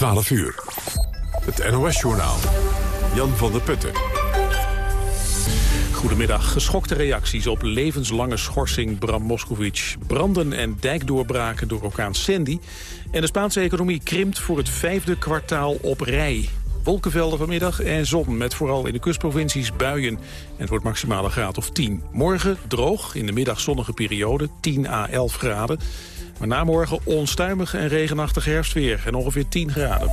12 uur. Het NOS-journaal. Jan van der Putten. Goedemiddag. Geschokte reacties op levenslange schorsing Bram Moskowitz. Branden en dijkdoorbraken door orkaan Sandy. En de Spaanse economie krimpt voor het vijfde kwartaal op rij. Wolkenvelden vanmiddag en zon met vooral in de kustprovincies buien. En het wordt maximale graad of 10. Morgen droog, in de middag zonnige periode, 10 à 11 graden. Maar na morgen onstuimig en regenachtig herfstweer en ongeveer 10 graden.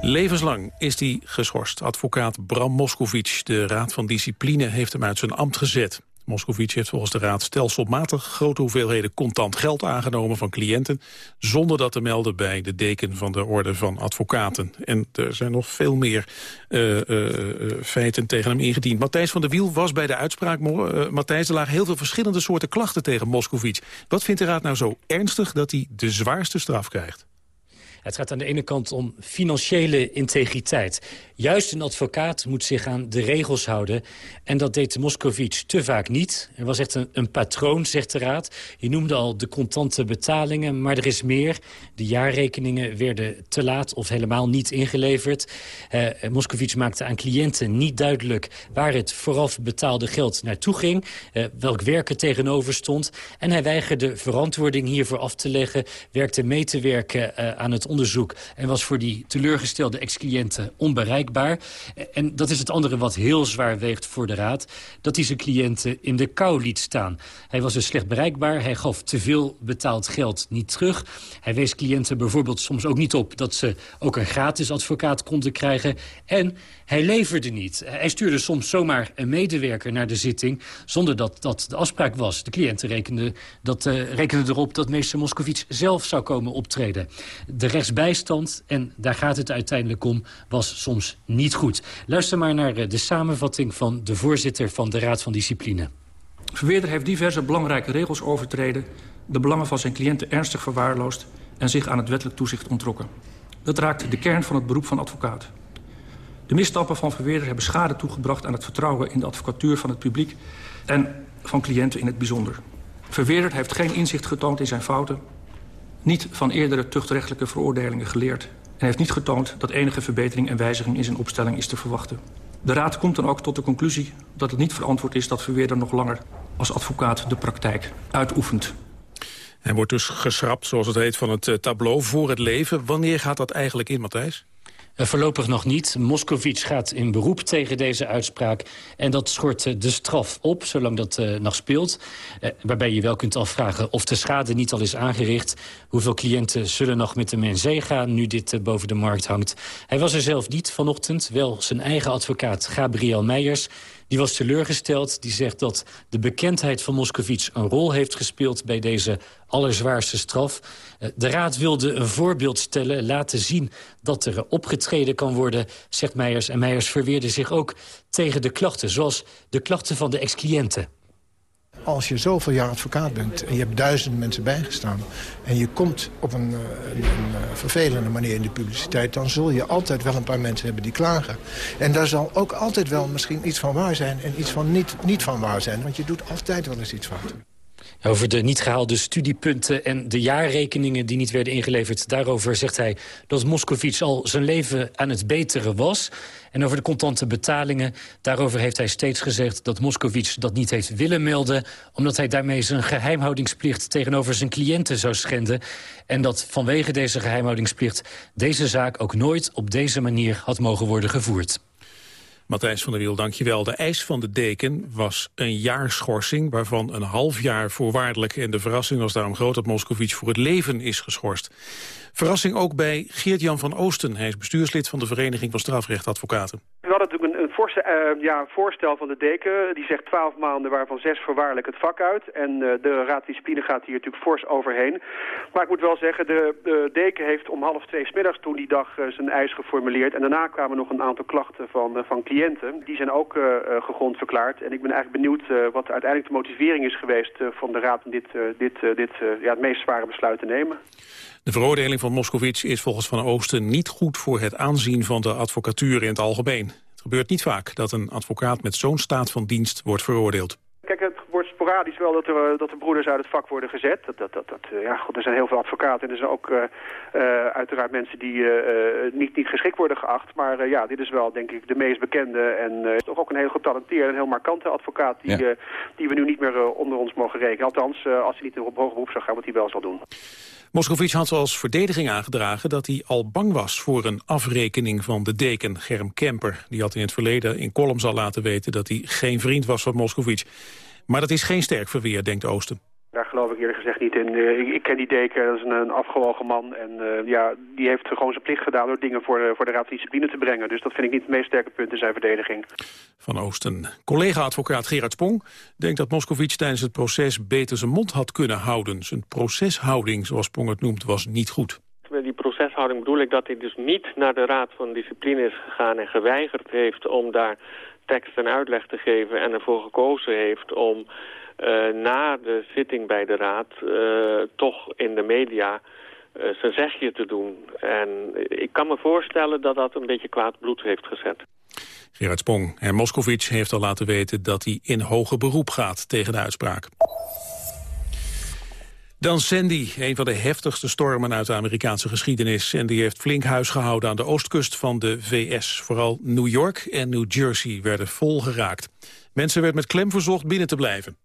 Levenslang is hij geschorst. Advocaat Bram Moskowitz, de Raad van Discipline, heeft hem uit zijn ambt gezet. Moskowitz heeft volgens de Raad stelselmatig grote hoeveelheden contant geld aangenomen van cliënten, zonder dat te melden bij de deken van de Orde van Advocaten. En er zijn nog veel meer uh, uh, feiten tegen hem ingediend. Matthijs van der Wiel was bij de uitspraak. Matthijs, er lagen heel veel verschillende soorten klachten tegen Moskowitz. Wat vindt de Raad nou zo ernstig dat hij de zwaarste straf krijgt? Het gaat aan de ene kant om financiële integriteit. Juist een advocaat moet zich aan de regels houden. En dat deed Moscovici te vaak niet. Er was echt een, een, patroon, zegt de Raad. Je noemde al de contante betalingen, maar er is meer. De jaarrekeningen werden te laat of helemaal niet ingeleverd. Uh, Moscovici maakte aan cliënten niet duidelijk... waar het vooraf betaalde geld naartoe ging. Uh, welk werk er tegenover stond. En hij weigerde verantwoording hiervoor af te leggen. Werkte mee te werken uh, aan het onderzoek... en was voor die teleurgestelde ex-cliënten onbereikbaar. En dat is het andere wat heel zwaar weegt voor de Raad... dat hij zijn cliënten in de kou liet staan. Hij was dus slecht bereikbaar, hij gaf te veel betaald geld niet terug. Hij wees cliënten bijvoorbeeld soms ook niet op... dat ze ook een gratis advocaat konden krijgen. En hij leverde niet. Hij stuurde soms zomaar een medewerker naar de zitting... zonder dat dat de afspraak was. De cliënten rekenden, dat, uh, erop dat meester Moscovici zelf zou komen optreden. De rechtsbijstand, en daar gaat het uiteindelijk om, was soms niet goed. Luister maar naar de samenvatting van de voorzitter van de Raad van Discipline. Verweerder heeft diverse belangrijke regels overtreden... de belangen van zijn cliënten ernstig verwaarloosd... en zich aan het wettelijk toezicht ontrokken. Dat raakt de kern van het beroep van advocaat. De misstappen van Verweerder hebben schade toegebracht... aan het vertrouwen in de advocatuur van het publiek... en van cliënten in het bijzonder. Verweerder heeft geen inzicht getoond in zijn fouten... niet van eerdere tuchtrechtelijke veroordelingen geleerd... en heeft niet getoond dat enige verbetering en wijziging in zijn opstelling is te verwachten. De Raad komt dan ook tot de conclusie dat het niet verantwoord is... dat Verweerder nog langer als advocaat de praktijk uitoefent. Hij wordt dus geschrapt, zoals het heet, van het tableau voor het leven. Wanneer gaat dat eigenlijk in, Matthijs? Uh, voorlopig nog niet. Moscovici gaat in beroep tegen deze uitspraak. En dat schort uh, de straf op, zolang dat uh, nog speelt. waarbij je wel kunt afvragen of de schade niet al is aangericht. Hoeveel cliënten zullen nog met hem in zee gaan... nu dit boven de markt hangt. Hij was er zelf niet vanochtend. Wel zijn eigen advocaat Gabriel Meijers... Die was teleurgesteld. Die zegt dat de bekendheid van Moscovici een rol heeft gespeeld... bij deze allerzwaarste straf. De Raad wilde een voorbeeld stellen, laten zien dat er opgetreden kan worden, zegt Meijers. En Meijers verweerde zich ook tegen de klachten, zoals de klachten van de ex-cliënten. Als je zoveel jaar advocaat bent en je hebt duizend mensen bijgestaan... en je komt op een, een, een, vervelende manier in de publiciteit... dan zul je altijd wel een paar mensen hebben die klagen. En daar zal ook altijd wel misschien iets van waar zijn en iets van niet, niet van waar zijn. Want je doet altijd wel eens iets fout. Over de niet gehaalde studiepunten en de jaarrekeningen die niet werden ingeleverd... daarover zegt hij dat Moscovici al zijn leven aan het beteren was. En over de contante betalingen, daarover heeft hij steeds gezegd... dat Moscovici dat niet heeft willen melden... omdat hij daarmee zijn geheimhoudingsplicht tegenover zijn cliënten zou schenden. En dat vanwege deze geheimhoudingsplicht deze zaak ook nooit op deze manier had mogen worden gevoerd. Matthijs van der Wiel, dankjewel. De eis van de deken was een jaar schorsing, waarvan een half jaar voorwaardelijk. En de verrassing was daarom groot dat Moscovici voor het leven is geschorst. Verrassing ook bij Geert-Jan van Oosten. Hij is bestuurslid van de Vereniging van Strafrechtadvocaten. We hadden natuurlijk forse, uh, ja, voorstel van de deken. Die zegt twaalf maanden, waarvan zes voorwaardelijk het vak uit. En uh, de Raad Discipline gaat hier natuurlijk fors overheen. Maar ik moet wel zeggen, de, de deken heeft om half twee smiddags toen die dag uh, zijn eis geformuleerd. En daarna kwamen nog een aantal klachten van, van cliënten. Die zijn ook gegrond verklaard. En ik ben eigenlijk benieuwd wat uiteindelijk de motivering is geweest van de Raad om dit, dit, dit ja, het meest zware besluit te nemen. De veroordeling van Moscovici is volgens Van Oosten niet goed voor het aanzien van de advocatuur in het algemeen. Het gebeurt niet vaak dat een advocaat met zo'n staat van dienst wordt veroordeeld. Wordt sporadisch wel dat er, dat de broeders uit het vak worden gezet. Dat, dat, dat, dat ja, goed, er zijn heel veel advocaten en er zijn ook uiteraard mensen die niet, niet geschikt worden geacht. Maar ja, dit is wel denk ik de meest bekende en toch ook een heel getalenteerde en heel markante advocaat die, die we nu niet meer onder ons mogen rekenen. Althans, als hij niet op hoger beroep zou gaan, wat hij wel zal doen. Moscovici had als verdediging aangedragen dat hij al bang was voor een afrekening van de deken Germ Kemper. Die had in het verleden in columns al laten weten dat hij geen vriend was van Moscovici. Maar dat is geen sterk verweer, denkt Oosten. Daar geloof ik eerlijk gezegd niet in. Uh, ik, ik, ken die deken, dat is een, een afgewogen man. En uh, ja, die heeft gewoon zijn plicht gedaan door dingen voor de, voor de Raad van Discipline te brengen. Dus dat vind ik niet het meest sterke punt in zijn verdediging. Van Oosten. Collega-advocaat Gerard Spong denkt dat Moscovici tijdens het proces beter zijn mond had kunnen houden. Zijn proceshouding, zoals Spong het noemt, was niet goed. Met die proceshouding bedoel ik dat hij dus niet naar de Raad van Discipline is gegaan en geweigerd heeft om daar tekst en uitleg te geven en ervoor gekozen heeft om uh, na de zitting bij de Raad uh, toch in de media uh, zijn zegje te doen. En ik kan me voorstellen dat dat een beetje kwaad bloed heeft gezet. Gerard Spong en heeft al laten weten dat hij in hoger beroep gaat tegen de uitspraak. Dan Sandy, een van de heftigste stormen uit de Amerikaanse geschiedenis. En die heeft flink huis gehouden aan de oostkust van de VS. Vooral New York en New Jersey werden vol geraakt. Mensen werd met klem verzocht binnen te blijven.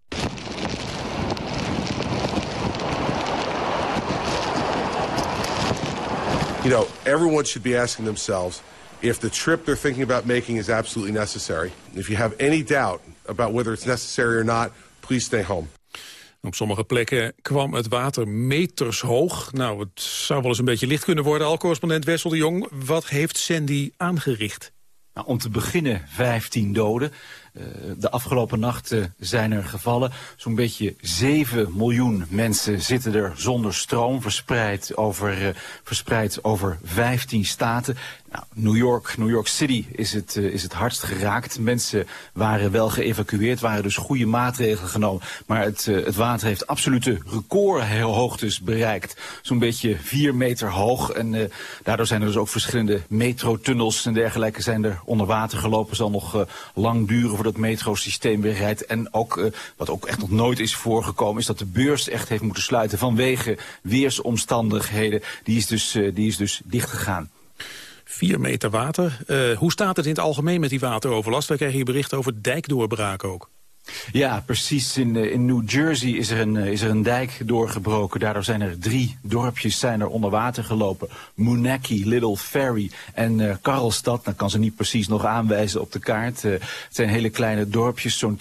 You know, everyone should be asking themselves if the trip they're thinking about making is absolutely necessary. If you have any doubt about whether it's necessary or not, please stay home. Op sommige plekken kwam het water meters hoog. Nou, het zou wel eens een beetje licht kunnen worden. Al correspondent Wessel de Jong, wat heeft Sandy aangericht? Nou, om te beginnen 15 doden. Uh, de afgelopen nacht uh, zijn er gevallen. Zo'n beetje 7 miljoen mensen zitten er zonder stroom, verspreid over, uh, verspreid over 15 staten. Nou, New York, New York City is het, uh, is het hardst geraakt. Mensen waren wel geëvacueerd, waren dus goede maatregelen genomen. Maar het, uh, het water heeft absolute recordhoogtes bereikt. Zo'n beetje vier meter hoog. En uh, daardoor zijn er dus ook verschillende metrotunnels en dergelijke zijn er onder water gelopen. Zal nog lang duren voordat het metrosysteem weer rijdt. En ook, wat ook echt nog nooit is voorgekomen, is dat de beurs echt heeft moeten sluiten vanwege weersomstandigheden. Die is dus, die is dus dichtgegaan. 4 meter water. Uh, hoe staat het in het algemeen met die wateroverlast? Wij krijgen hier berichten over dijkdoorbraken ook. Ja, precies. In, uh, in New Jersey is er, een, uh, is er een dijk doorgebroken. Daardoor zijn er drie dorpjes zijn er onder water gelopen. Moonachie, Little Ferry en uh, Karlstad. Dan kan ze niet precies nog aanwijzen op de kaart. het zijn hele kleine dorpjes. Zo'n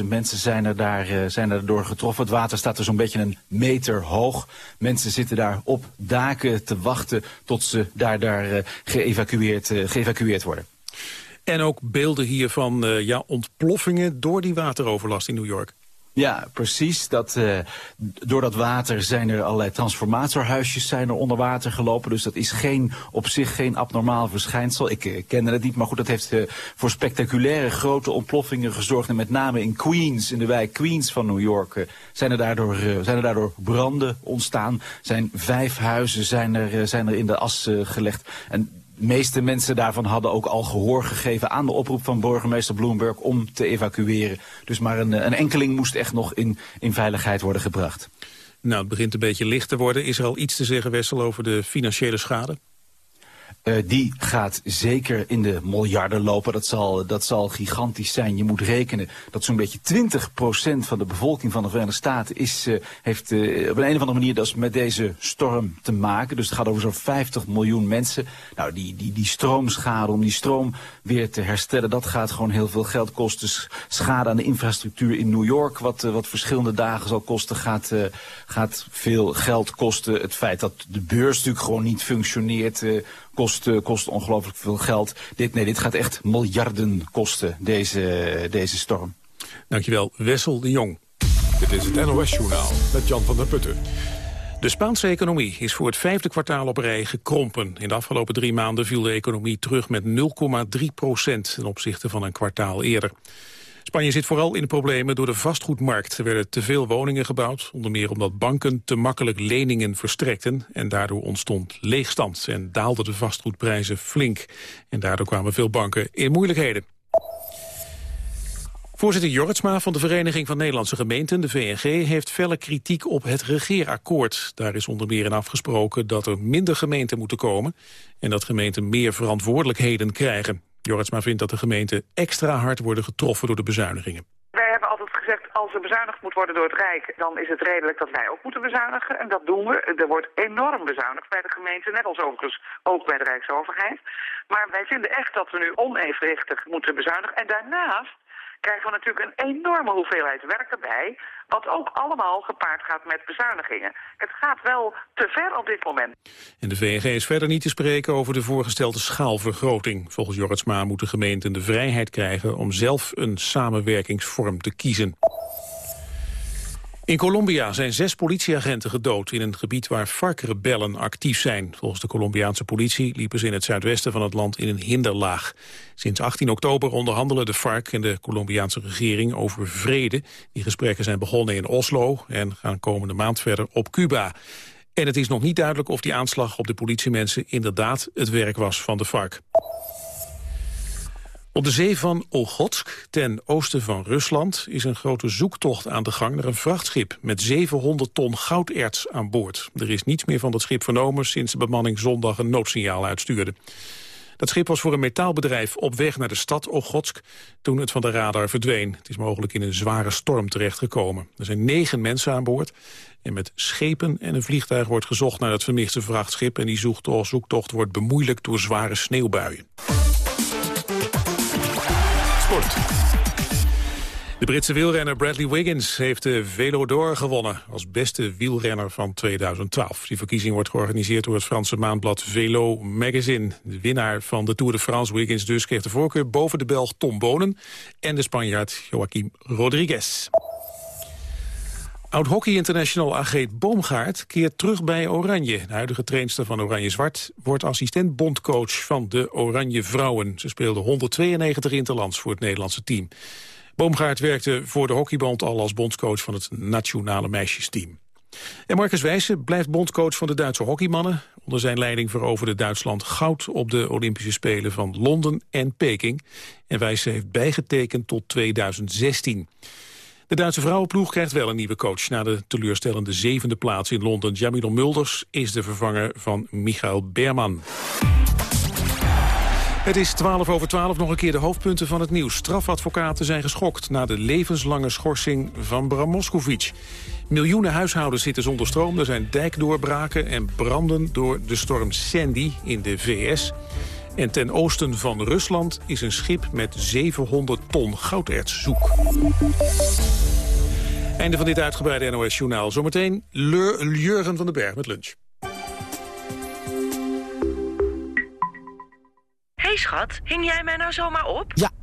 20.000 mensen zijn er, daar, zijn er door getroffen. Het water staat er zo'n beetje een meter hoog. Mensen zitten daar op daken te wachten tot ze daar, daar geëvacueerd, geëvacueerd worden. En ook beelden hier van uh, ja, ontploffingen door die wateroverlast in New York. Ja, precies. Dat, uh, door dat water zijn er allerlei transformatorhuisjes zijn er onder water gelopen. Dus dat is geen, op zich geen abnormaal verschijnsel. Ik uh, kende het niet, maar goed, dat heeft voor spectaculaire grote ontploffingen gezorgd. En met name in Queens, in de wijk Queens van New York, zijn, er daardoor, zijn er daardoor branden ontstaan. Zijn vijf huizen zijn er, zijn er in de as gelegd. En meeste mensen daarvan hadden ook al gehoor gegeven aan de oproep van burgemeester Bloomberg om te evacueren. Dus maar een, een enkeling moest echt nog in, in veiligheid worden gebracht. Nou, het begint een beetje licht te worden. Is er al iets te zeggen, Wessel, over de financiële schade? Uh, die gaat zeker in de miljarden lopen. Dat zal, dat zal gigantisch zijn. Je moet rekenen dat zo'n beetje 20% van de bevolking van de Verenigde Staten is, uh, heeft uh, op een, of andere manier dus met deze storm te maken. Dus het gaat over zo'n 50 miljoen mensen. Nou, die, die, die stroomschade, om die stroom weer te herstellen, dat gaat gewoon heel veel geld kosten. Schade aan de infrastructuur in New York, wat, wat verschillende dagen zal kosten, gaat, gaat veel geld kosten. Het feit dat de beurs natuurlijk gewoon niet functioneert kost, uh, kost ongelooflijk veel geld. Dit, nee, dit gaat echt miljarden kosten, deze, deze storm. Dankjewel, Wessel de Jong. Dit is het NOS-journaal met Jan van der Putten. De Spaanse economie is voor het vijfde kwartaal op rij gekrompen. In de afgelopen drie maanden viel de economie terug met 0,3 procent... ten opzichte van een kwartaal eerder. Spanje zit vooral in de problemen door de vastgoedmarkt. Er werden te veel woningen gebouwd, onder meer omdat banken te makkelijk leningen verstrekten. En daardoor ontstond leegstand en daalden de vastgoedprijzen flink. En daardoor kwamen veel banken in moeilijkheden. Voorzitter Jorritsma van de Vereniging van Nederlandse Gemeenten, de VNG, heeft felle kritiek op het regeerakkoord. Daar is onder meer in afgesproken dat er minder gemeenten moeten komen en dat gemeenten meer verantwoordelijkheden krijgen. Jorritsma vindt dat de gemeenten extra hard worden getroffen door de bezuinigingen. Wij hebben altijd gezegd, als er bezuinigd moet worden door het Rijk... dan is het redelijk dat wij ook moeten bezuinigen. En dat doen we. Er wordt enorm bezuinigd bij de gemeente, net als overigens ook bij de Rijksoverheid. Maar wij vinden echt dat we nu onevenwichtig moeten bezuinigen. En daarnaast krijgen we natuurlijk een enorme hoeveelheid werk erbij... wat ook allemaal gepaard gaat met bezuinigingen. Het gaat wel te ver op dit moment. En de VNG is verder niet te spreken over de voorgestelde schaalvergroting. Volgens Jorritsma moeten gemeenten de vrijheid krijgen... om zelf een samenwerkingsvorm te kiezen. In Colombia zijn zes politieagenten gedood in een gebied waar FARC-rebellen actief zijn. Volgens de Colombiaanse politie liepen ze in het zuidwesten van het land in een hinderlaag. Sinds 18 oktober onderhandelen de FARC en de Colombiaanse regering over vrede. Die gesprekken zijn begonnen in Oslo en gaan komende maand verder op Cuba. En het is nog niet duidelijk of die aanslag op de politiemensen inderdaad het werk was van de FARC. Op de zee van Okhotsk, ten oosten van Rusland, is een grote zoektocht aan de gang naar een vrachtschip met 700 ton gouderts aan boord. Er is niets meer van dat schip vernomen sinds de bemanning zondag een noodsignaal uitstuurde. Dat schip was voor een metaalbedrijf op weg naar de stad Okhotsk toen het van de radar verdween. Het is mogelijk in een zware storm terechtgekomen. Er zijn negen mensen aan boord en met schepen en een vliegtuig wordt gezocht naar het vermiste vrachtschip en die zoektocht wordt bemoeilijkt door zware sneeuwbuien. De Britse wielrenner Bradley Wiggins heeft de Velo gewonnen... als beste wielrenner van 2012. Die verkiezing wordt georganiseerd door het Franse maandblad Velo Magazine. De winnaar van de Tour de France, Wiggins dus, kreeg de voorkeur... boven de Belg Tom Bonen en de Spanjaard Joaquim Rodriguez. Oud-hockey international Agreet Boomgaard keert terug bij Oranje. De huidige trainster van Oranje-Zwart wordt assistent bondcoach van de Oranje Vrouwen. Ze speelde 192 interlands voor het Nederlandse team. Boomgaard werkte voor de hockeybond al als bondscoach van het nationale meisjesteam. En Marcus Wijssen blijft bondcoach van de Duitse hockeymannen. Onder zijn leiding veroverde Duitsland goud op de Olympische Spelen van Londen en Peking. En Wijssen heeft bijgetekend tot 2016. De Duitse vrouwenploeg krijgt wel een nieuwe coach. Na de teleurstellende zevende plaats in Londen. Jamilo Mulders is de vervanger van Michael Berman. Het is 12 over 12, nog een keer de hoofdpunten van het nieuws. Strafadvocaten zijn geschokt na de levenslange schorsing van Bram Moskovic. Miljoenen huishoudens zitten zonder stroom. Er zijn dijkdoorbraken en branden door de storm Sandy in de VS. En ten oosten van Rusland is een schip met 700 ton gouderts zoek. Einde van dit uitgebreide NOS-journaal. Zometeen Jurgen van den Berg met lunch. Hey schat, hing jij mij nou zomaar op? Ja,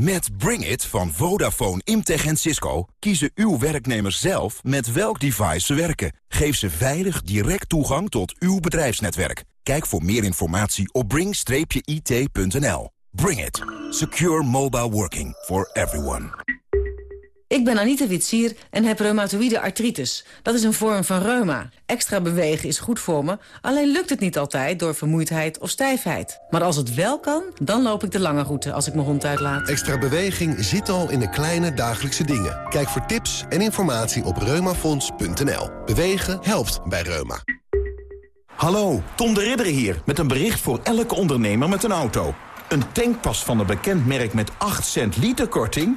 Met Bring It van Vodafone, Imtech en Cisco kiezen uw werknemers zelf met welk device ze werken. Geef ze veilig direct toegang tot uw bedrijfsnetwerk. Kijk voor meer informatie op bring-it.nl. Bring It. Secure mobile working for everyone. Ik ben Anita Witsier en heb reumatoïde artritis. Dat is een vorm van reuma. Extra bewegen is goed voor me, alleen lukt het niet altijd door vermoeidheid of stijfheid. Maar als het wel kan, dan loop ik de lange route als ik mijn hond uitlaat. Extra beweging zit al in de kleine dagelijkse dingen. Kijk voor tips en informatie op reumafonds.nl. Bewegen helpt bij reuma. Hallo, Tom de Ridder hier met een bericht voor elke ondernemer met een auto. Een tankpas van een bekend merk met 8 cent liter korting...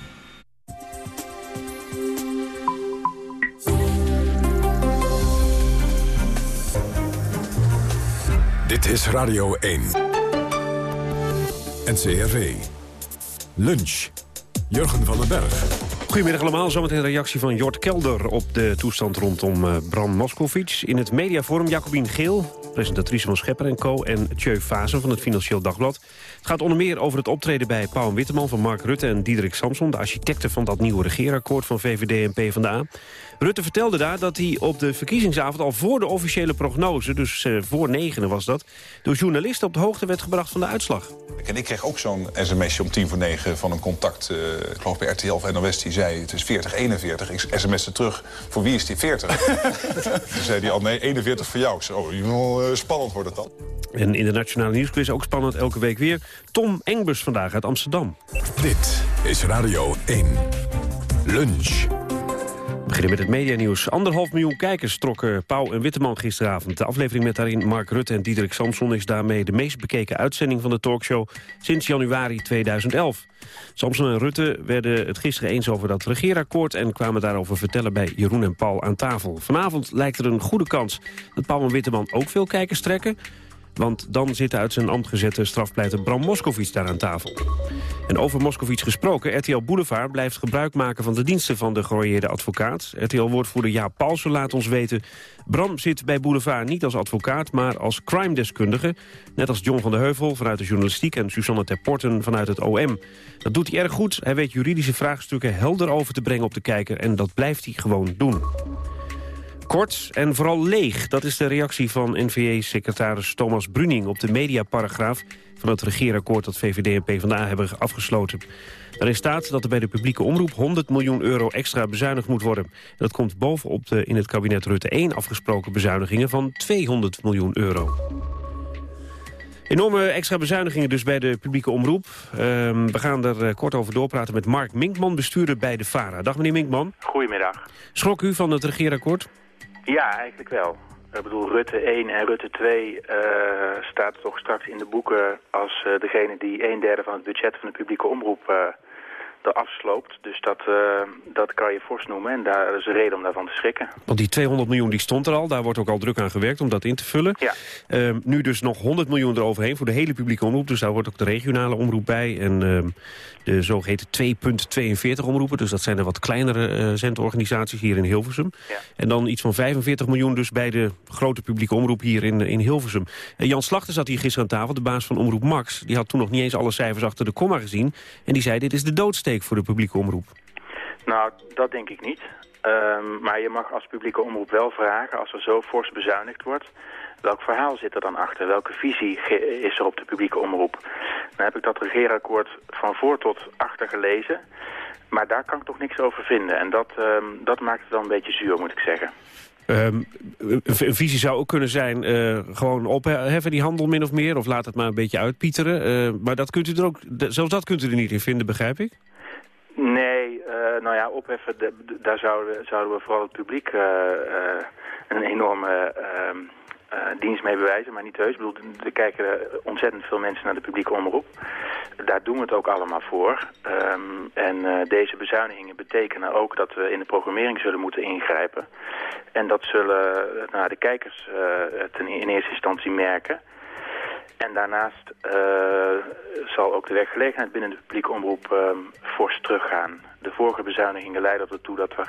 Dit is Radio 1. NCRV. Lunch. Jurgen van den Berg. Goedemiddag allemaal, zometeen een reactie van Jort Kelder... op de toestand rondom uh, Bram Moskowitz. In het mediaforum Jacobien Geel, presentatrice van Schepper en Co... en Tjeu Fazen van het Financieel Dagblad. Het gaat onder meer over het optreden bij Pauw Witteman van Mark Rutte en Diederik Samson... de architecten van dat nieuwe regeerakkoord van VVD en PvdA. Rutte vertelde daar dat hij op de verkiezingsavond... al voor de officiële prognose, dus uh, voor negenen was dat... door journalisten op de hoogte werd gebracht van de uitslag. En ik kreeg ook zo'n sms'je om tien voor negen van een contact... Uh, ik geloof bij RTL of NOS, die zei het is 40, 41. Ik sms'te terug, voor wie is die 40? Toen zei hij al, nee, 41 voor jou. Ik zei, oh, uh, spannend wordt het dan. En in de Nationale Nieuwsquiz ook spannend elke week weer. Tom Engbus vandaag uit Amsterdam. Dit is Radio 1. Lunch. Beginnen met het medianieuws. Anderhalf miljoen kijkers trokken Pauw en Witteman gisteravond. De aflevering met daarin Mark Rutte en Diederik Samson... is daarmee de meest bekeken uitzending van de talkshow sinds januari 2011. Samson en Rutte werden het gisteren eens over dat regeerakkoord... en kwamen daarover vertellen bij Jeroen en Paul aan tafel. Vanavond lijkt er een goede kans dat Pauw en Witteman ook veel kijkers trekken... Want dan zit uit zijn ambt gezette strafpleiter Bram Moskowitz daar aan tafel. En over Moskowitz gesproken, RTL Boulevard blijft gebruik maken van de diensten van de gerooieerde advocaat. RTL-woordvoerder Jaap Paulsen laat ons weten... Bram zit bij Boulevard niet als advocaat, maar als crime-deskundige. Net als John van der Heuvel vanuit de journalistiek en Susanne Terporten vanuit het OM. Dat doet hij erg goed. Hij weet juridische vraagstukken helder over te brengen op de kijker... en dat blijft hij gewoon doen. Kort en vooral leeg, dat is de reactie van NVA-secretaris Thomas Bruning... op de mediaparagraaf van het regeerakkoord dat VVD en PvdA hebben afgesloten. Daarin staat dat er bij de publieke omroep 100 miljoen euro extra bezuinigd moet worden. Dat komt bovenop de in het kabinet Rutte 1 afgesproken bezuinigingen van 200 miljoen euro. Enorme extra bezuinigingen dus bij de publieke omroep. Um, we gaan er uh, kort over doorpraten met Mark Minkman, bestuurder bij de VARA. Dag meneer Minkman. Goedemiddag. Schrok u van het regeerakkoord? Ja, eigenlijk wel. Ik bedoel, Rutte 1 en Rutte 2 uh, staat toch straks in de boeken als uh, degene die een derde van het budget van de publieke omroep uh, eraf sloopt. Dus dat, dat kan je fors noemen en daar is een reden om daarvan te schrikken. Want die 200 miljoen die stond er al, daar wordt ook al druk aan gewerkt om dat in te vullen. Ja. Ehm, nu dus nog 100 miljoen eroverheen voor de hele publieke omroep, dus daar wordt ook de regionale omroep bij. En ehm, de zogeheten 2.42 omroepen. Dus dat zijn de wat kleinere uh, zendorganisaties hier in Hilversum. Ja. En dan iets van 45 miljoen dus bij de grote publieke omroep hier in, in Hilversum. En Jan Slachter zat hier gisteren aan tafel, de baas van Omroep Max. Die had toen nog niet eens alle cijfers achter de komma gezien. En die zei, dit is de doodsteek voor de publieke omroep. Nou, dat denk ik niet. Um, maar je mag als publieke omroep wel vragen, als er zo fors bezuinigd wordt... Welk verhaal zit er dan achter? Welke visie is er op de publieke omroep? Dan heb ik dat regeerakkoord van voor tot achter gelezen. Maar daar kan ik toch niks over vinden. En dat, um, dat maakt het wel een beetje zuur, moet ik zeggen. Um, een visie zou ook kunnen zijn, uh, gewoon opheffen die handel min of meer... of laat het maar een beetje uitpieteren. Uh, maar dat kunt u er ook, zelfs dat kunt u er niet in vinden, begrijp ik? Nee, uh, nou ja, opheffen, daar zouden, zouden we vooral het publiek een enorme uh, dienst mee bewijzen, maar niet heus. Ik bedoel, er kijken ontzettend veel mensen naar de publieke omroep. Daar doen we het ook allemaal voor. Um, en deze bezuinigingen betekenen ook dat we in de programmering zullen moeten ingrijpen. En dat zullen de kijkers ten, in eerste instantie merken. En daarnaast zal ook de werkgelegenheid binnen de publieke omroep fors teruggaan. De vorige bezuinigingen leidden ertoe dat we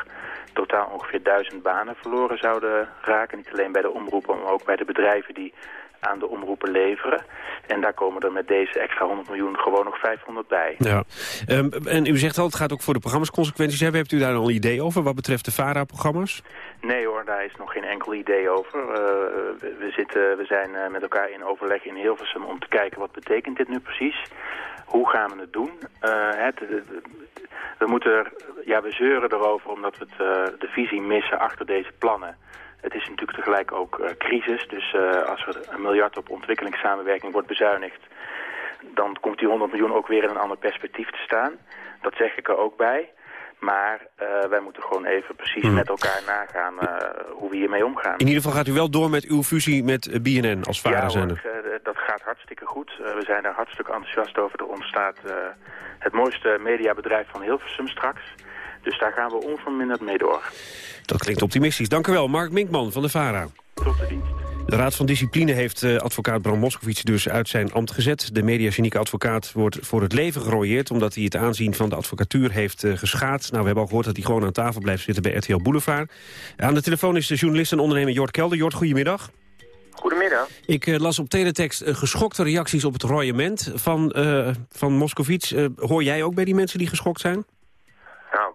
totaal ongeveer duizend banen verloren zouden raken. Niet alleen bij de omroepen, maar ook bij de bedrijven die aan de omroepen leveren. En daar komen er met deze extra 100 miljoen gewoon nog 500 bij. Ja. Um, en u zegt al, het gaat ook voor de programma's consequenties hebben. Hebt u daar al een idee over wat betreft de VARA-programma's? Nee hoor, daar is nog geen enkel idee over. Uh, we, zitten, we zijn uh, met elkaar in overleg in Hilversum om te kijken wat betekent dit nu precies. Hoe gaan we het doen? Uh, het, we, moeten, ja, we zeuren erover omdat we het, de visie missen achter deze plannen. Het is natuurlijk tegelijk ook uh, crisis. Dus uh, als er een miljard op ontwikkelingssamenwerking wordt bezuinigd... dan komt die 100 miljoen ook weer in een ander perspectief te staan. Dat zeg ik er ook bij. Maar uh, wij moeten gewoon even precies hmm. met elkaar nagaan hoe we hiermee omgaan. In ieder geval gaat u wel door met uw fusie met BNN als varenzender. Ja, dat gaat hartstikke goed. we zijn daar hartstikke enthousiast over. Er ontstaat het mooiste mediabedrijf van Hilversum straks. Dus daar gaan we onverminderd mee door. Dat klinkt optimistisch. Dank u wel, Mark Minkman van de VARA. Tot de dienst. De Raad van Discipline heeft uh, advocaat Bram Moskowitz dus uit zijn ambt gezet. De mediagenieke advocaat wordt voor het leven gerooieerd... omdat hij het aanzien van de advocatuur heeft uh, geschaad. Nou, we hebben al gehoord dat hij gewoon aan tafel blijft zitten bij RTL Boulevard. Aan de telefoon is de journalist en ondernemer Jort Kelder. Jort, goedemiddag. Goedemiddag. Ik uh, las op teletext geschokte reacties op het royement van, van Moskowitz. hoor jij ook bij die mensen die geschokt zijn? Nou,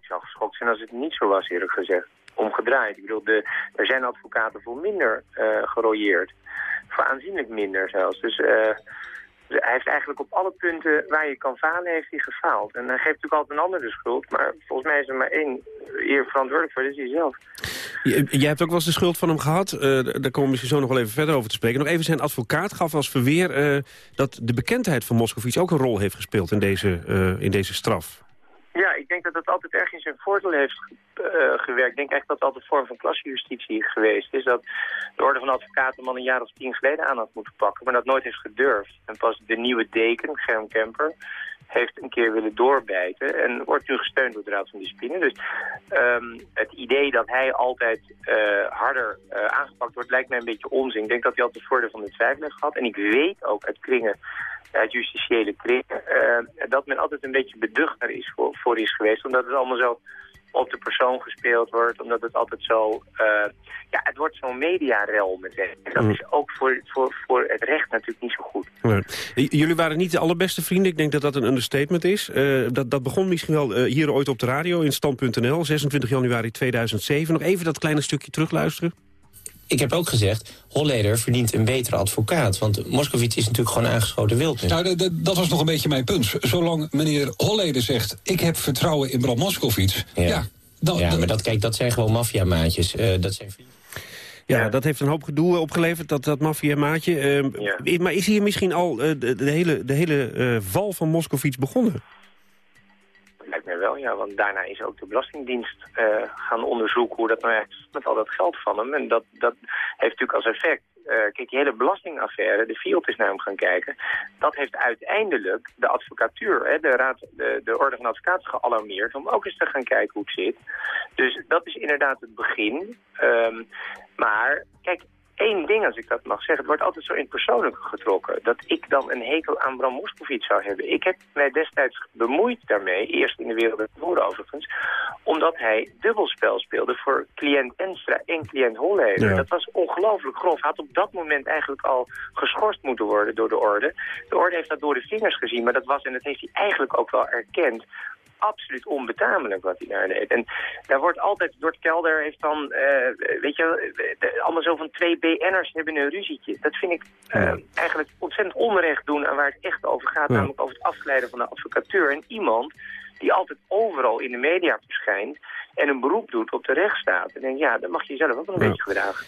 zijn als het niet zo was, eerlijk gezegd omgedraaid. Ik bedoel, de, er zijn advocaten voor minder uh. Voor aanzienlijk minder zelfs. Dus uh, hij heeft eigenlijk op alle punten waar je kan falen, heeft hij gefaald. En hij geeft natuurlijk altijd een ander de schuld. Maar volgens mij is er maar één hier verantwoordelijk voor, dat is hij zelf. Jij hebt ook wel eens de schuld van hem gehad. Uh, daar komen we misschien zo nog wel even verder over te spreken. Nog even zijn advocaat gaf als verweer dat de bekendheid van Moscovici ook een rol heeft gespeeld in deze, in deze straf. Ja, ik denk dat dat altijd erg in voordeel heeft uh, gewerkt. Ik denk echt dat altijd een vorm van klassejustitie geweest is. Dat de orde van advocaten man een jaar of tien geleden aan had moeten pakken. Maar dat nooit heeft gedurfd. En pas de nieuwe deken, Germ Kemper, heeft een keer willen doorbijten. En wordt nu gesteund door de Raad van Discipline. Dus um, het idee dat hij altijd uh, harder uh, aangepakt wordt, lijkt mij een beetje onzin. Ik denk dat hij altijd het voordeel van de twijfel heeft gehad. En ik weet ook uit kringen justitiële kringen, uh, dat men altijd een beetje beduchter is voor, voor is geweest. Omdat het allemaal zo op de persoon gespeeld wordt. Omdat het altijd zo... Uh, ja, het wordt zo'n mediarel meteen. En dat is ook voor, voor, voor het recht natuurlijk niet zo goed. Ja. Jullie waren niet de allerbeste vrienden. Ik denk dat dat een understatement is. Uh, dat, dat begon misschien wel uh, hier ooit op de radio in stand.nl. 26 januari 2007. Nog even dat kleine stukje terugluisteren ik heb ook gezegd, Holleder verdient een betere advocaat. Want Moskovits is natuurlijk gewoon aangeschoten wild. Nou, dat was nog een beetje mijn punt. Zolang meneer Holleder zegt, ik heb vertrouwen in Bram Moskovits... Ja, ja, dan, ja maar dat, kijk, dat zijn gewoon maffiamaatjes. Uh, dat zijn ja, dat heeft een hoop gedoe opgeleverd, dat, dat maffia-maatje. Uh, ja. Maar is hier misschien al uh, de, de, hele, de hele uh, val van Moskovits begonnen? Lijkt mij wel, ja. Want daarna is ook de Belastingdienst uh, gaan onderzoeken hoe dat nou eigenlijk met al dat geld van hem. En dat, dat heeft natuurlijk als effect uh, kijk, die hele belastingaffaire, de Field is naar hem gaan kijken. Dat heeft uiteindelijk de advocatuur, hè, de, raad, de, de orde van advocaten gealarmeerd... om ook eens te gaan kijken hoe het zit. Dus dat is inderdaad het begin. Um, maar kijk, Eén ding, als ik dat mag zeggen, het wordt altijd zo in het persoonlijke getrokken. Dat ik dan een hekel aan Bram Moskowitz zou hebben. Ik heb mij destijds bemoeid daarmee, eerst in de wereld ervoor overigens, omdat hij dubbelspel speelde voor cliënt Enstra en cliënt Holleder. Ja. Dat was ongelooflijk grof. Had op dat moment eigenlijk al geschorst moeten worden door de orde. De orde heeft dat door de vingers gezien, maar dat was, en dat heeft hij eigenlijk ook wel erkend, absoluut onbetamelijk wat hij daar deed. En daar wordt altijd, Dort Kelder heeft dan, uh, weet je, de, allemaal zo van twee BN'ers hebben een ruzietje. Dat vind ik uh, ja. eigenlijk ontzettend onrecht doen aan waar het echt over gaat, ja. namelijk over het afgeleiden van de advocatuur. En iemand die altijd overal in de media verschijnt en een beroep doet op de rechtsstaat. En denk, ja, dan mag je jezelf ook wel een ja. beetje gedragen.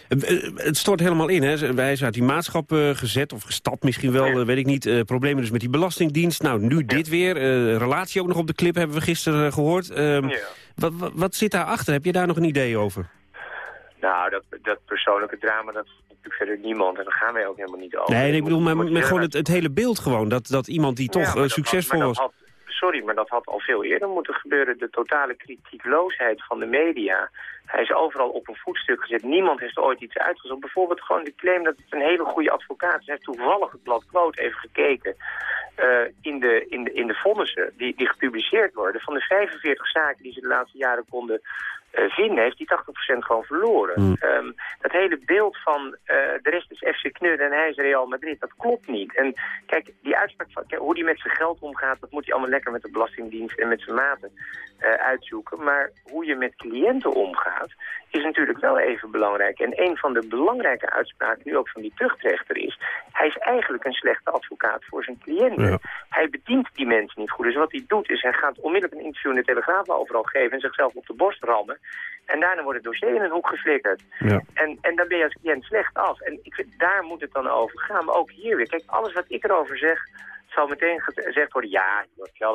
Het stort helemaal in, hè? Hij is uit die maatschap uh, gezet, of gestapt misschien wel, ja. weet ik niet. Uh, problemen dus met die belastingdienst. Nou, nu dit weer. Uh, relatie ook nog op de clip, hebben we gisteren gehoord. Um, wat, wat, wat zit daarachter? Heb je daar nog een idee over? Nou, dat, dat persoonlijke drama, dat natuurlijk verder niemand. En daar gaan wij ook helemaal niet over. Nee, ik bedoel, maar, maar gewoon het, het, hele beeld gewoon. Dat, dat iemand die toch succesvol was... Had, sorry, maar dat had al veel eerder moeten gebeuren. De totale kritiekloosheid van de media. Hij is overal op een voetstuk gezet. Niemand heeft ooit iets uitgezocht. Bijvoorbeeld gewoon de claim dat het een hele goede advocaat is. Hij heeft toevallig het blad Quote even gekeken. Uh, in, de, in, de, in de vonnissen die, die gepubliceerd worden. Van de 45 zaken die ze de laatste jaren konden uh, vinden, heeft die 80% gewoon verloren. Mm. Um, dat hele beeld van uh, de rest is FC Knud en hij is Real Madrid, dat klopt niet. En kijk, die uitspraak van kijk, hoe die met zijn geld omgaat, dat moet hij allemaal lekker met de Belastingdienst en met zijn maten uh, uitzoeken. Maar hoe je met cliënten omgaat, is natuurlijk wel even belangrijk. En een van de belangrijke uitspraken, nu ook van die tuchtrechter, is... hij is eigenlijk een slechte advocaat voor zijn cliënten. Ja. Hij bedient die mensen niet goed. Dus wat hij doet, is hij gaat onmiddellijk een interview in de Telegraaf overal geven... en zichzelf op de borst rammen. En daarna wordt het dossier in een hoek geflikkerd. Ja. En, en dan ben je als cliënt slecht af. En ik vind, daar moet het dan over gaan. Maar ook hier weer. Kijk, alles wat ik erover zeg zal meteen gezegd worden... ja,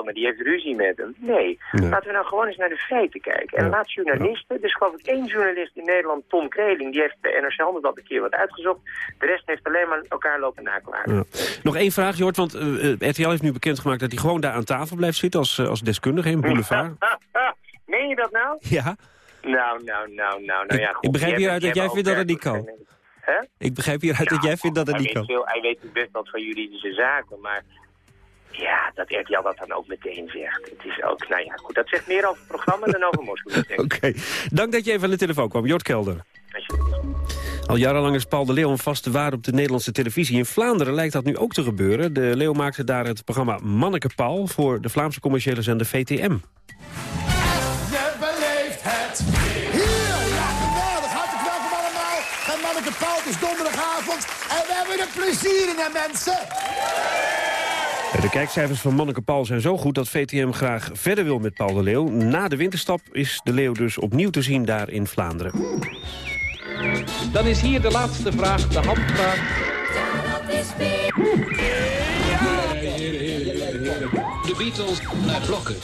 maar die heeft ruzie met hem. Nee. nee. laten we nou gewoon eens naar de feiten kijken. En ja. laat journalisten... dus geloof ik één journalist in Nederland, Tom Kreling... die heeft bij NRC Handelsblad een keer wat uitgezocht. De rest heeft alleen maar elkaar lopen naklagen. Ja. Nog één vraag, Jort, want uh, RTL heeft nu bekendgemaakt... dat hij gewoon daar aan tafel blijft zitten als, uh, als deskundige in Boulevard. Meen je dat nou? Ja. Nou, nou, nou, nou, nou ja, goed. Ik begrijp hieruit dat jij vindt dat het niet kan. Ik begrijp hieruit dat jij vindt dat het hij niet kan. Veel, hij weet best wat van juridische zaken, maar ja, dat RTL dat dan ook meteen zegt. Het is ook, nou ja, goed, dat zegt meer over het programma dan over Moskou. Oké, dank dat je even aan de telefoon kwam. Jort Kelder. Al jarenlang is Paul de Leeuw een vaste waarde op de Nederlandse televisie. In Vlaanderen lijkt dat nu ook te gebeuren. De Leeuw maakte daar het programma Manneke Paul... voor de Vlaamse commerciële zender VTM. Je beleeft het hier. Ja, geweldig. Hartelijk welkom allemaal. En Manneke Paul, het is donderdagavond. En we hebben er plezier in, hè, mensen. De kijkcijfers van Manneke Paul zijn zo goed dat VTM graag verder wil met Paul de Leeuw. Na de winterstap is de Leeuw dus opnieuw te zien daar in Vlaanderen. Dan is hier de laatste vraag, de handvraag. De Beatles naar blokken.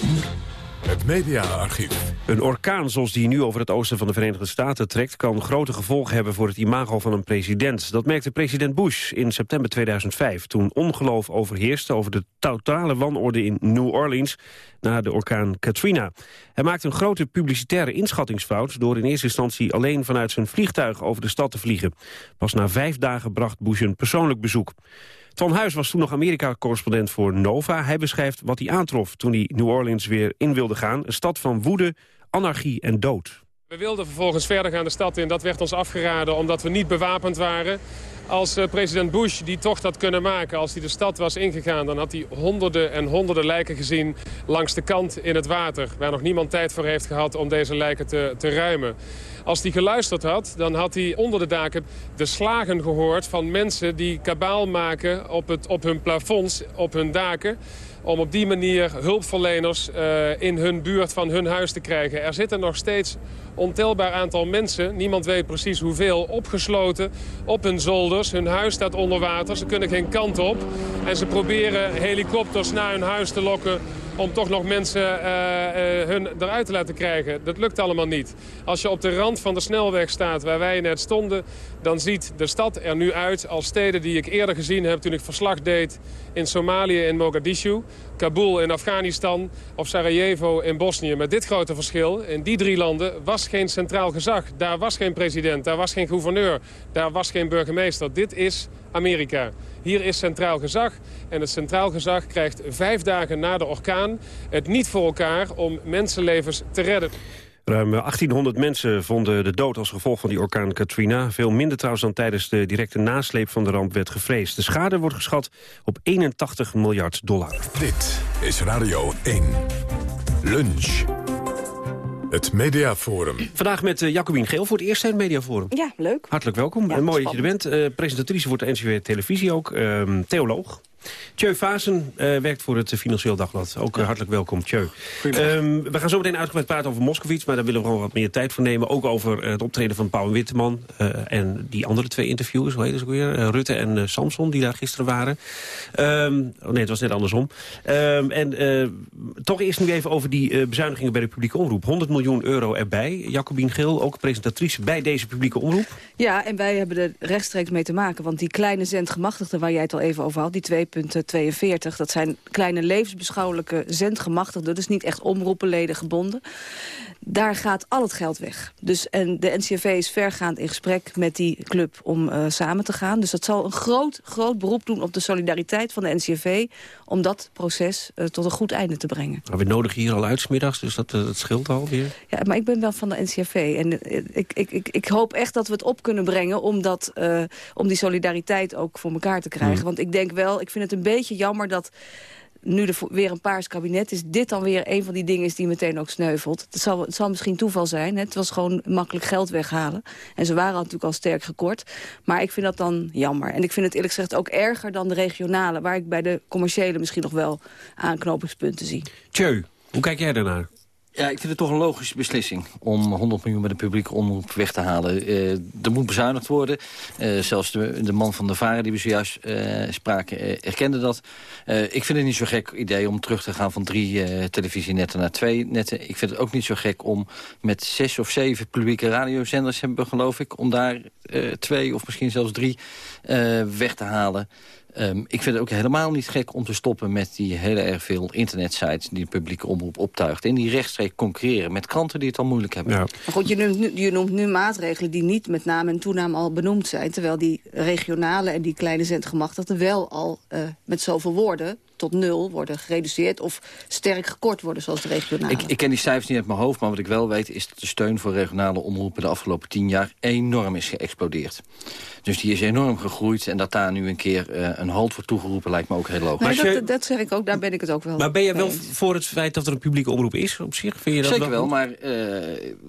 Het mediaarchief. Een orkaan zoals die nu over het oosten van de Verenigde Staten trekt... kan grote gevolgen hebben voor het imago van een president. Dat merkte president Bush in september 2005... toen ongeloof overheerste over de totale wanorde in New Orleans... na de orkaan Katrina. Hij maakte een grote publicitaire inschattingsfout... door in eerste instantie alleen vanuit zijn vliegtuig over de stad te vliegen. Pas na vijf dagen bracht Bush een persoonlijk bezoek. Twan Huis was toen nog Amerika-correspondent voor Nova. Hij beschrijft wat hij aantrof toen hij New Orleans weer in wilde gaan. Een stad van woede, anarchie en dood. We wilden vervolgens verder gaan de stad in. Dat werd ons afgeraden omdat we niet bewapend waren. Als uh, president Bush die tocht had kunnen maken, als hij de stad was ingegaan... dan had hij honderden en honderden lijken gezien langs de kant in het water... waar nog niemand tijd voor heeft gehad om deze lijken te, te ruimen. Als hij geluisterd had, dan had hij onder de daken de slagen gehoord... van mensen die kabaal maken op, het, op hun plafonds, op hun daken om op die manier hulpverleners uh, in hun buurt van hun huis te krijgen. Er zitten nog steeds ontelbaar aantal mensen, niemand weet precies hoeveel, opgesloten op hun zolders. Hun huis staat onder water, ze kunnen geen kant op. En ze proberen helikopters naar hun huis te lokken om toch nog mensen uh, uh, hun eruit te laten krijgen. Dat lukt allemaal niet. Als je op de rand van de snelweg staat waar wij net stonden... dan ziet de stad er nu uit als steden die ik eerder gezien heb... toen ik verslag deed in Somalië in Mogadishu... Kabul in Afghanistan of Sarajevo in Bosnië. Met dit grote verschil. In die drie landen was geen centraal gezag. Daar was geen president, daar was geen gouverneur, daar was geen burgemeester. Dit is Amerika. Hier is centraal gezag en het centraal gezag krijgt vijf dagen na de orkaan... het niet voor elkaar om mensenlevens te redden. Ruim 1800 mensen vonden de dood als gevolg van die orkaan Katrina. Veel minder trouwens dan tijdens de directe nasleep van de ramp werd gevreesd. De schade wordt geschat op 81 miljard dollar. Dit is Radio 1. Lunch. Het Mediaforum. Vandaag met uh, Jacobien Geel voor het eerst in het Mediaforum. Ja, leuk. Hartelijk welkom. Ja, en mooi spannend. dat je er bent. Uh, presentatrice voor de NCW Televisie ook. Uh, theoloog. Tjeu Vazen uh, werkt voor het Financieel Dagblad. Ook uh, hartelijk welkom, Tjeu. Um, we gaan zo meteen uitgebreid praten over Moskovits... maar daar willen we gewoon wat meer tijd voor nemen. Ook over uh, het optreden van Paul Witteman... en die andere twee interviewers, hoe heet het ook weer? Rutte en Samson, die daar gisteren waren. Um, oh nee, het was net andersom. Um, en toch eerst nu even over die bezuinigingen bij de publieke omroep. 100 miljoen euro erbij. Jacobien Geel, ook presentatrice bij deze publieke omroep. Ja, en wij hebben er rechtstreeks mee te maken. Want die kleine zendgemachtigden waar jij het al even over had... die twee 2,42. Dat zijn kleine levensbeschouwelijke zendgemachtigden. Dus niet echt omroepenleden gebonden. Daar gaat al het geld weg. Dus, en de NCRV is vergaand in gesprek met die club om uh, samen te gaan. Dus dat zal een groot, groot beroep doen op de solidariteit van de NCRV... om dat proces uh, tot een goed einde te brengen. Maar we nodigen hier al uit smiddags, dus dat, uh, dat scheelt alweer. Ja, maar ik ben wel van de NCRV. En ik, ik, ik, ik hoop echt dat we het op kunnen brengen... om, dat, om die solidariteit ook voor elkaar te krijgen. Hmm. Want ik denk wel, ik vind het een beetje jammer dat nu er weer een paars kabinet is... dit dan weer een van die dingen is die meteen ook sneuvelt. Het zal, zal misschien toeval zijn. Hè? Het was gewoon makkelijk geld weghalen. En ze waren natuurlijk al sterk gekort. Maar ik vind dat dan jammer. En ik vind het eerlijk gezegd ook erger dan de regionale... waar ik bij de commerciële misschien nog wel aanknopingspunten zie. Tjeu, hoe kijk jij daarnaar? Ja, ik vind het toch een logische beslissing om 100 miljoen met de publieke omroep weg te halen. Uh, er moet bezuinigd worden. Uh, zelfs de, de, man van de Varen die we zojuist uh, spraken erkende dat. ik vind het niet zo gek idee om terug te gaan van drie televisienetten naar twee netten. Ik vind het ook niet zo gek om met zes of zeven publieke radiozenders hebben geloof ik... om daar twee of misschien zelfs drie weg te halen. Ehm, ik vind het ook helemaal niet gek om te stoppen met die hele erg veel internetsites... die de publieke omroep optuigt. En die rechtstreeks concurreren met kranten die het al moeilijk hebben. Maar goed, je noemt, nu, je noemt nu maatregelen die niet met naam en toenaam al benoemd zijn. Terwijl die regionale en die kleine zendgemachtigden wel al uh, met zoveel woorden tot nul worden gereduceerd... of sterk gekort worden, zoals de regionale. Ik, ik ken die cijfers niet uit mijn hoofd, maar wat ik wel weet... is dat de steun voor regionale omroepen de afgelopen tien jaar enorm is geëxplodeerd. Dus die is enorm gegroeid en dat daar nu een keer uh, een halt voor toegeroepen... lijkt me ook heel logisch. Nee, dat, dat, zeg ik ook, daar ben ik het ook wel Maar ben je wel voor het feit dat er een publieke omroep is op zich? Vind je dat Zeker wel, maar uh,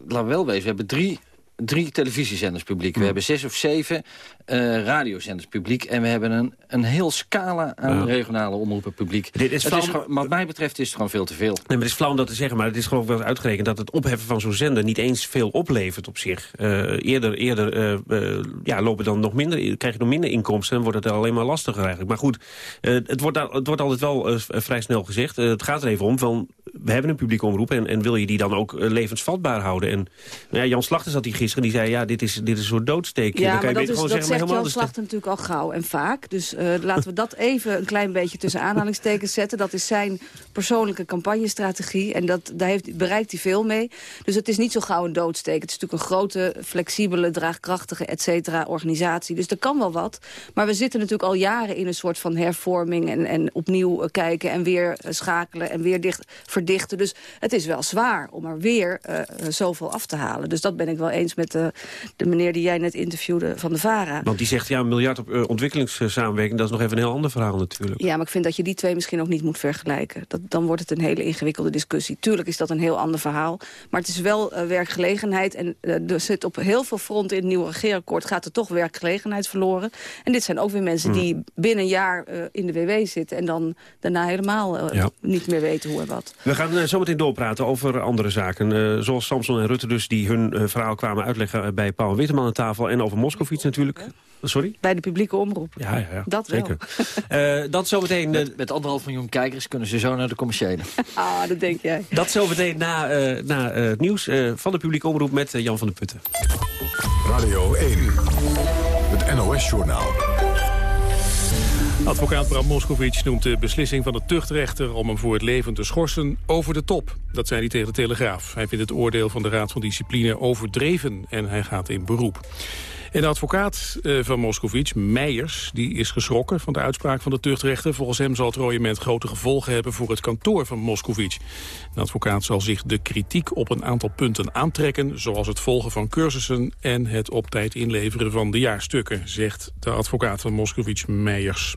laten we wel wezen, we hebben drie drie televisiezenders publiek. We hebben zes of zeven uh, radiozenders publiek. En we hebben een, een heel scala aan Ja. regionale omroepen publiek. Dit is Het gewoon- wat mij betreft is het gewoon veel te veel. Nee, maar het is flauw om dat te zeggen, maar het is geloof ik wel eens uitgerekend... dat het opheffen van zo'n zender niet eens veel oplevert op zich. Eh, eerder eerder eh, ja, lopen dan nog minder, krijg je nog minder inkomsten... en wordt het alleen maar lastiger eigenlijk. Maar goed, het, wordt, het wordt altijd wel vrij snel gezegd. Het gaat er even om van, we hebben een publieke omroep... en, en wil je die dan ook levensvatbaar houden? En nou ja, Jan Slachter zat hier gisteren, die zei... ja, dit is, dit is een soort doodsteek. Ja, dan kan maar je dat, is, gewoon dat zeggen, zegt Jan. Slachter natuurlijk al gauw en vaak. Dus eh, laten we dat even een klein beetje tussen aanhalingstekens zetten. Dat is zijn persoonlijke campagnestrategie. En dat, daar heeft, bereikt hij veel mee. Dus het is niet zo gauw een doodsteek. Het is natuurlijk een grote, flexibele, draagkrachtige, et cetera, organisatie. Dus er kan wel wat. Maar we zitten natuurlijk al jaren in een soort van hervorming... en, en opnieuw eh, kijken en weer eh, schakelen en weer dicht, verdichten. Dus het is wel zwaar om er weer zoveel af te halen. Dus dat ben ik wel eens met de, de meneer die jij net interviewde van de VARA. Want die zegt, ja, een miljard op eh, ontwikkelingssamenwerking... dat is nog even een heel ander verhaal natuurlijk. Ja, maar ik vind dat je die twee misschien ook niet moet vergelijken. Dat, dan wordt het een hele ingewikkelde discussie. Tuurlijk is dat een heel ander verhaal. Maar het is wel eh, werkgelegenheid. En eh, er zit op heel veel fronten in het nieuwe regeerakkoord... gaat er toch werkgelegenheid verloren. En dit zijn ook weer mensen Hmm. die binnen een jaar eh, in de WW zitten... en dan daarna helemaal eh, Ja. niet meer weten hoe en wat. We gaan eh, zometeen doorpraten over andere zaken. eh, zoals Samson en Rutte dus, die hun eh, verhaal kwamen uitleggen... eh, bij Paul Witteman aan tafel en over Moskovits natuurlijk. Sorry? Bij de publieke omroep. Ja, ja, ja. Dat wel. zeker. Eh, dat zometeen... eh, Met, met anderhalf miljoen kijkers kunnen ze zo naar de commerciële. Ah, dat denk jij. dat zometeen na, eh, na eh, het nieuws eh, van de publieke omroep met Jan van der Putten. Radio 1, het NOS-journaal. Advocaat Bram Moskowitz noemt de beslissing van de tuchtrechter om hem voor het leven te schorsen over de top. Dat zei hij tegen de Telegraaf. Hij vindt het oordeel van de Raad van Discipline overdreven en hij gaat in beroep. En de advocaat eh, van Moskowitz, Meijers, die is geschrokken van de uitspraak van de tuchtrechter. Volgens hem zal het royement grote gevolgen hebben voor het kantoor van Moskowitz. De advocaat zal zich de kritiek op een aantal punten aantrekken... zoals het volgen van cursussen en het op tijd inleveren van de jaarstukken... zegt de advocaat van Moskowitz, Meijers.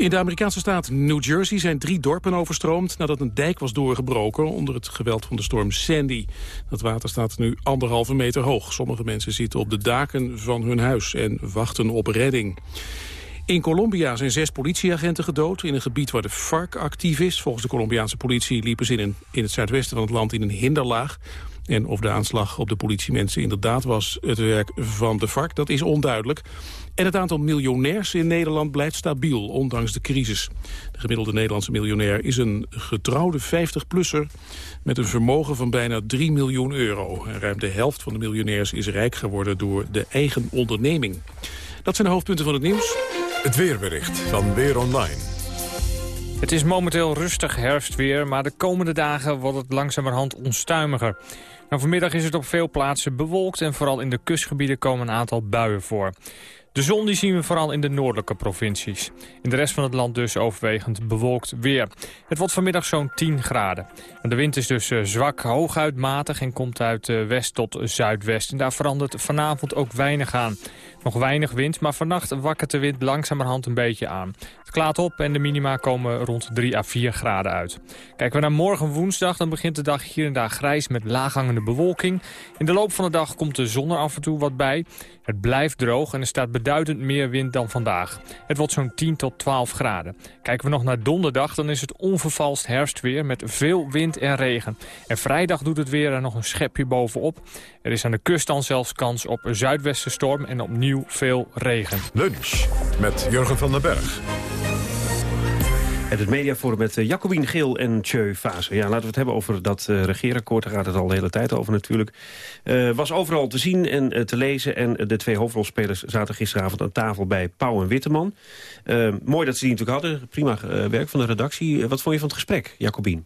In de Amerikaanse staat New Jersey zijn drie dorpen overstroomd... nadat een dijk was doorgebroken onder het geweld van de storm Sandy. Dat water staat nu anderhalve meter hoog. Sommige mensen zitten op de daken van hun huis en wachten op redding. In Colombia zijn zes politieagenten gedood in een gebied waar de FARC actief is. Volgens de Colombiaanse politie liepen ze in, in het zuidwesten van het land in een hinderlaag. En of de aanslag op de politiemensen inderdaad was het werk van de FARC, dat is onduidelijk. En het aantal miljonairs in Nederland blijft stabiel, ondanks de crisis. De gemiddelde Nederlandse miljonair is een getrouwde 50-plusser... met een vermogen van bijna 3 miljoen euro. En ruim de helft van de miljonairs is rijk geworden door de eigen onderneming. Dat zijn de hoofdpunten van het nieuws. Het weerbericht van Weer Online. Het is momenteel rustig herfstweer, maar de komende dagen wordt het langzamerhand onstuimiger. Nou, vanmiddag is het op veel plaatsen bewolkt en vooral in de kustgebieden komen een aantal buien voor. De zon die zien we vooral in de noordelijke provincies. In de rest van het land dus overwegend bewolkt weer. Het wordt vanmiddag zo'n 10 graden. En de wind is dus eh, zwak, hooguit matig en komt uit eh, west tot zuidwest. En daar verandert vanavond ook weinig aan. Nog weinig wind, maar vannacht wakkert de wind langzamerhand een beetje aan. Het klaart op en de minima komen rond 3 à 4 graden uit. Kijken we naar morgen woensdag, dan begint de dag hier en daar grijs met laaghangende bewolking. In de loop van de dag komt de zon er af en toe wat bij. Het blijft droog en er staat beduidend meer wind dan vandaag. Het wordt zo'n 10 tot 12 graden. Kijken we nog naar donderdag, dan is het onvervalst herfstweer met veel wind en regen. En vrijdag doet het weer er nog een schepje bovenop. Er is aan de kust dan zelfs kans op een zuidwestenstorm en opnieuw veel regen. Lunch met Jurgen van den Berg. En het mediaforum met uh, Jacobien Geel en Tjeu Fase. Ja, laten we het hebben over dat uh, regeerakkoord. Daar gaat het al de hele tijd over natuurlijk. Uh, was overal te zien en te lezen. En de twee hoofdrolspelers zaten gisteravond aan tafel bij Pauw en Witteman. mooi dat ze die natuurlijk hadden. Prima werk van de redactie. wat vond je van het gesprek, Jacobien?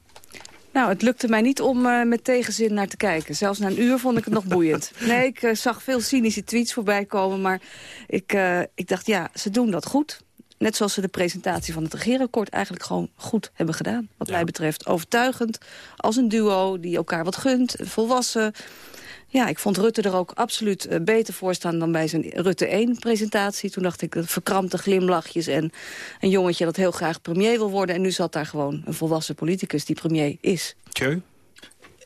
Nou, het lukte mij niet om uh, met tegenzin naar te kijken. Zelfs na een uur vond ik het nog boeiend. Nee, ik uh, zag veel cynische tweets voorbij komen. Maar ik, uh, ik dacht, ja, ze doen dat goed. Net zoals ze de presentatie van het regeerakkoord eigenlijk gewoon goed hebben gedaan. Wat ja. mij betreft overtuigend. Als een duo die elkaar wat gunt, volwassen. Ja, ik vond Rutte er ook absoluut uh, beter voor staan dan bij zijn Rutte 1-presentatie. Toen dacht ik, verkrampte glimlachjes en een jongetje dat heel graag premier wil worden. En nu zat daar gewoon een volwassen politicus die premier is. Tjeu?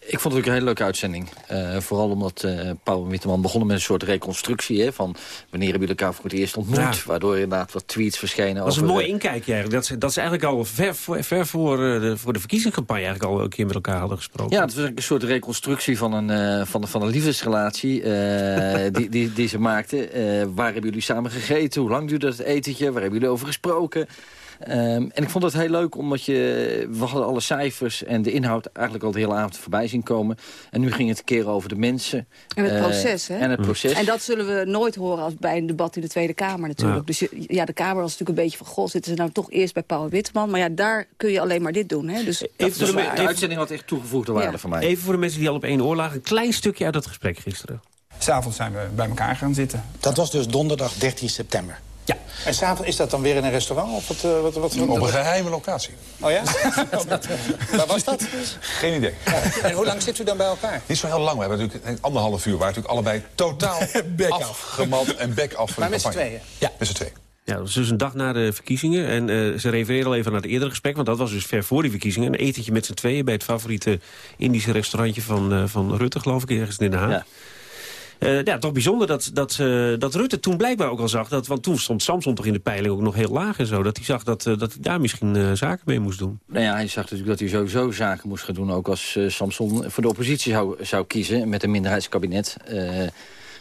Ik vond het ook een hele leuke uitzending. Uh, vooral omdat uh, Paul Witteman begonnen met een soort reconstructie... Hè, van wanneer hebben jullie elkaar voor het eerst ontmoet. Ja. Waardoor inderdaad wat tweets verschenen. Dat was over, een mooi inkijkje eigenlijk. Dat, dat ze eigenlijk al ver, voor, uh, de, voor de verkiezingscampagne... eigenlijk al een keer met elkaar hadden gesproken. Ja, het was een soort reconstructie van een, van, van een liefdesrelatie... die, die, die ze maakten. waar hebben jullie samen gegeten? Hoe lang duurde het etentje? Waar hebben jullie over gesproken? Um, en ik vond het heel leuk, omdat je, we hadden alle cijfers en de inhoud eigenlijk al de hele avond voorbij zien komen. En nu ging het een keer over de mensen. En het uh, proces, hè? En het proces. En dat zullen we nooit horen als bij een debat in de Tweede Kamer natuurlijk. Ja. Dus je, ja, de Kamer was natuurlijk een beetje van, goh, zitten ze nou toch eerst bij Paul Witteman? Maar ja, daar kun je alleen maar dit doen, hè? Dus even de, de uitzending had echt toegevoegde waarde ja. voor mij. Even voor de mensen die al op één oor lagen, een klein stukje uit dat gesprek gisteren. S'avonds zijn we bij elkaar gaan zitten. Dat was dus donderdag 13 september. Ja. En s'avonds is dat dan weer in een restaurant? Of wat, wat, wat, wat, Op een geheime locatie. Oh ja? Waar was dat? Geen idee. Ja. En hoe lang zit u dan bij elkaar? Niet zo heel lang. We hebben natuurlijk anderhalf uur. We waren natuurlijk allebei totaal afgemat en bek af van maar met z'n tweeën? Ja. Met z'n tweeën. Ja, dat was dus een dag na de verkiezingen. En uh, ze refereren al even naar het eerdere gesprek... want dat was dus ver voor die verkiezingen. Een etentje met z'n tweeën bij het favoriete Indische restaurantje van, uh, van Rutte, geloof ik, ergens in Den Haag. Ja. Uh, ja, toch bijzonder dat, dat, uh, dat Rutte toen blijkbaar ook al zag... Dat, want toen stond Samson toch in de peiling ook nog heel laag en zo... dat hij zag dat, uh, dat hij daar misschien zaken mee moest doen. Nou ja, hij zag natuurlijk dat hij sowieso zaken moest gaan doen... ook als Samson voor de oppositie zou, zou kiezen met een minderheidskabinet...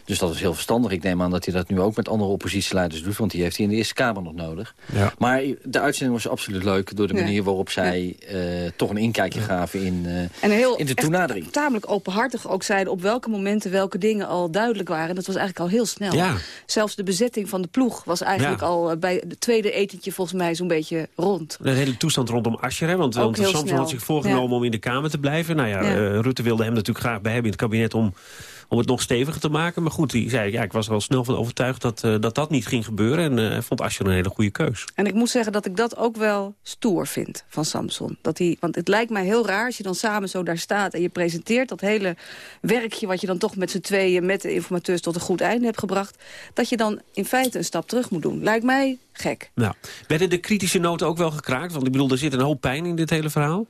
Dus dat is heel verstandig. Ik neem aan dat hij dat nu ook met andere oppositieleiders doet... want die heeft hij in de Eerste Kamer nog nodig. Ja. Maar de uitzending was absoluut leuk... door de manier ja. waarop zij ja. uh, toch een inkijkje gaven in, uh, en heel, in de toenadering. Echt, tamelijk openhartig ook zeiden op welke momenten welke dingen al duidelijk waren. Dat was eigenlijk al heel snel. Ja. Zelfs de bezetting van de ploeg was eigenlijk al uh, bij het tweede etentje volgens mij zo'n beetje rond. De hele toestand rondom Asscher, hè? want, Samson snel. had zich voorgenomen om in de Kamer te blijven. Nou ja, Rutte wilde hem natuurlijk graag bij hebben in het kabinet om om het nog steviger te maken. Maar goed, die zei, ja, ik was er al snel van overtuigd dat uh, dat, dat niet ging gebeuren. En uh, vond Asscher een hele goede keus. En ik moet zeggen dat ik dat ook wel stoer vind van Samson. Dat hij, want het lijkt mij heel raar als je dan samen zo daar staat... en je presenteert dat hele werkje wat je dan toch met z'n tweeën... met de informateurs tot een goed einde hebt gebracht... dat je dan in feite een stap terug moet doen. Lijkt mij gek. Nou, werden de kritische noten ook wel gekraakt? Want ik bedoel, er zit een hoop pijn in dit hele verhaal.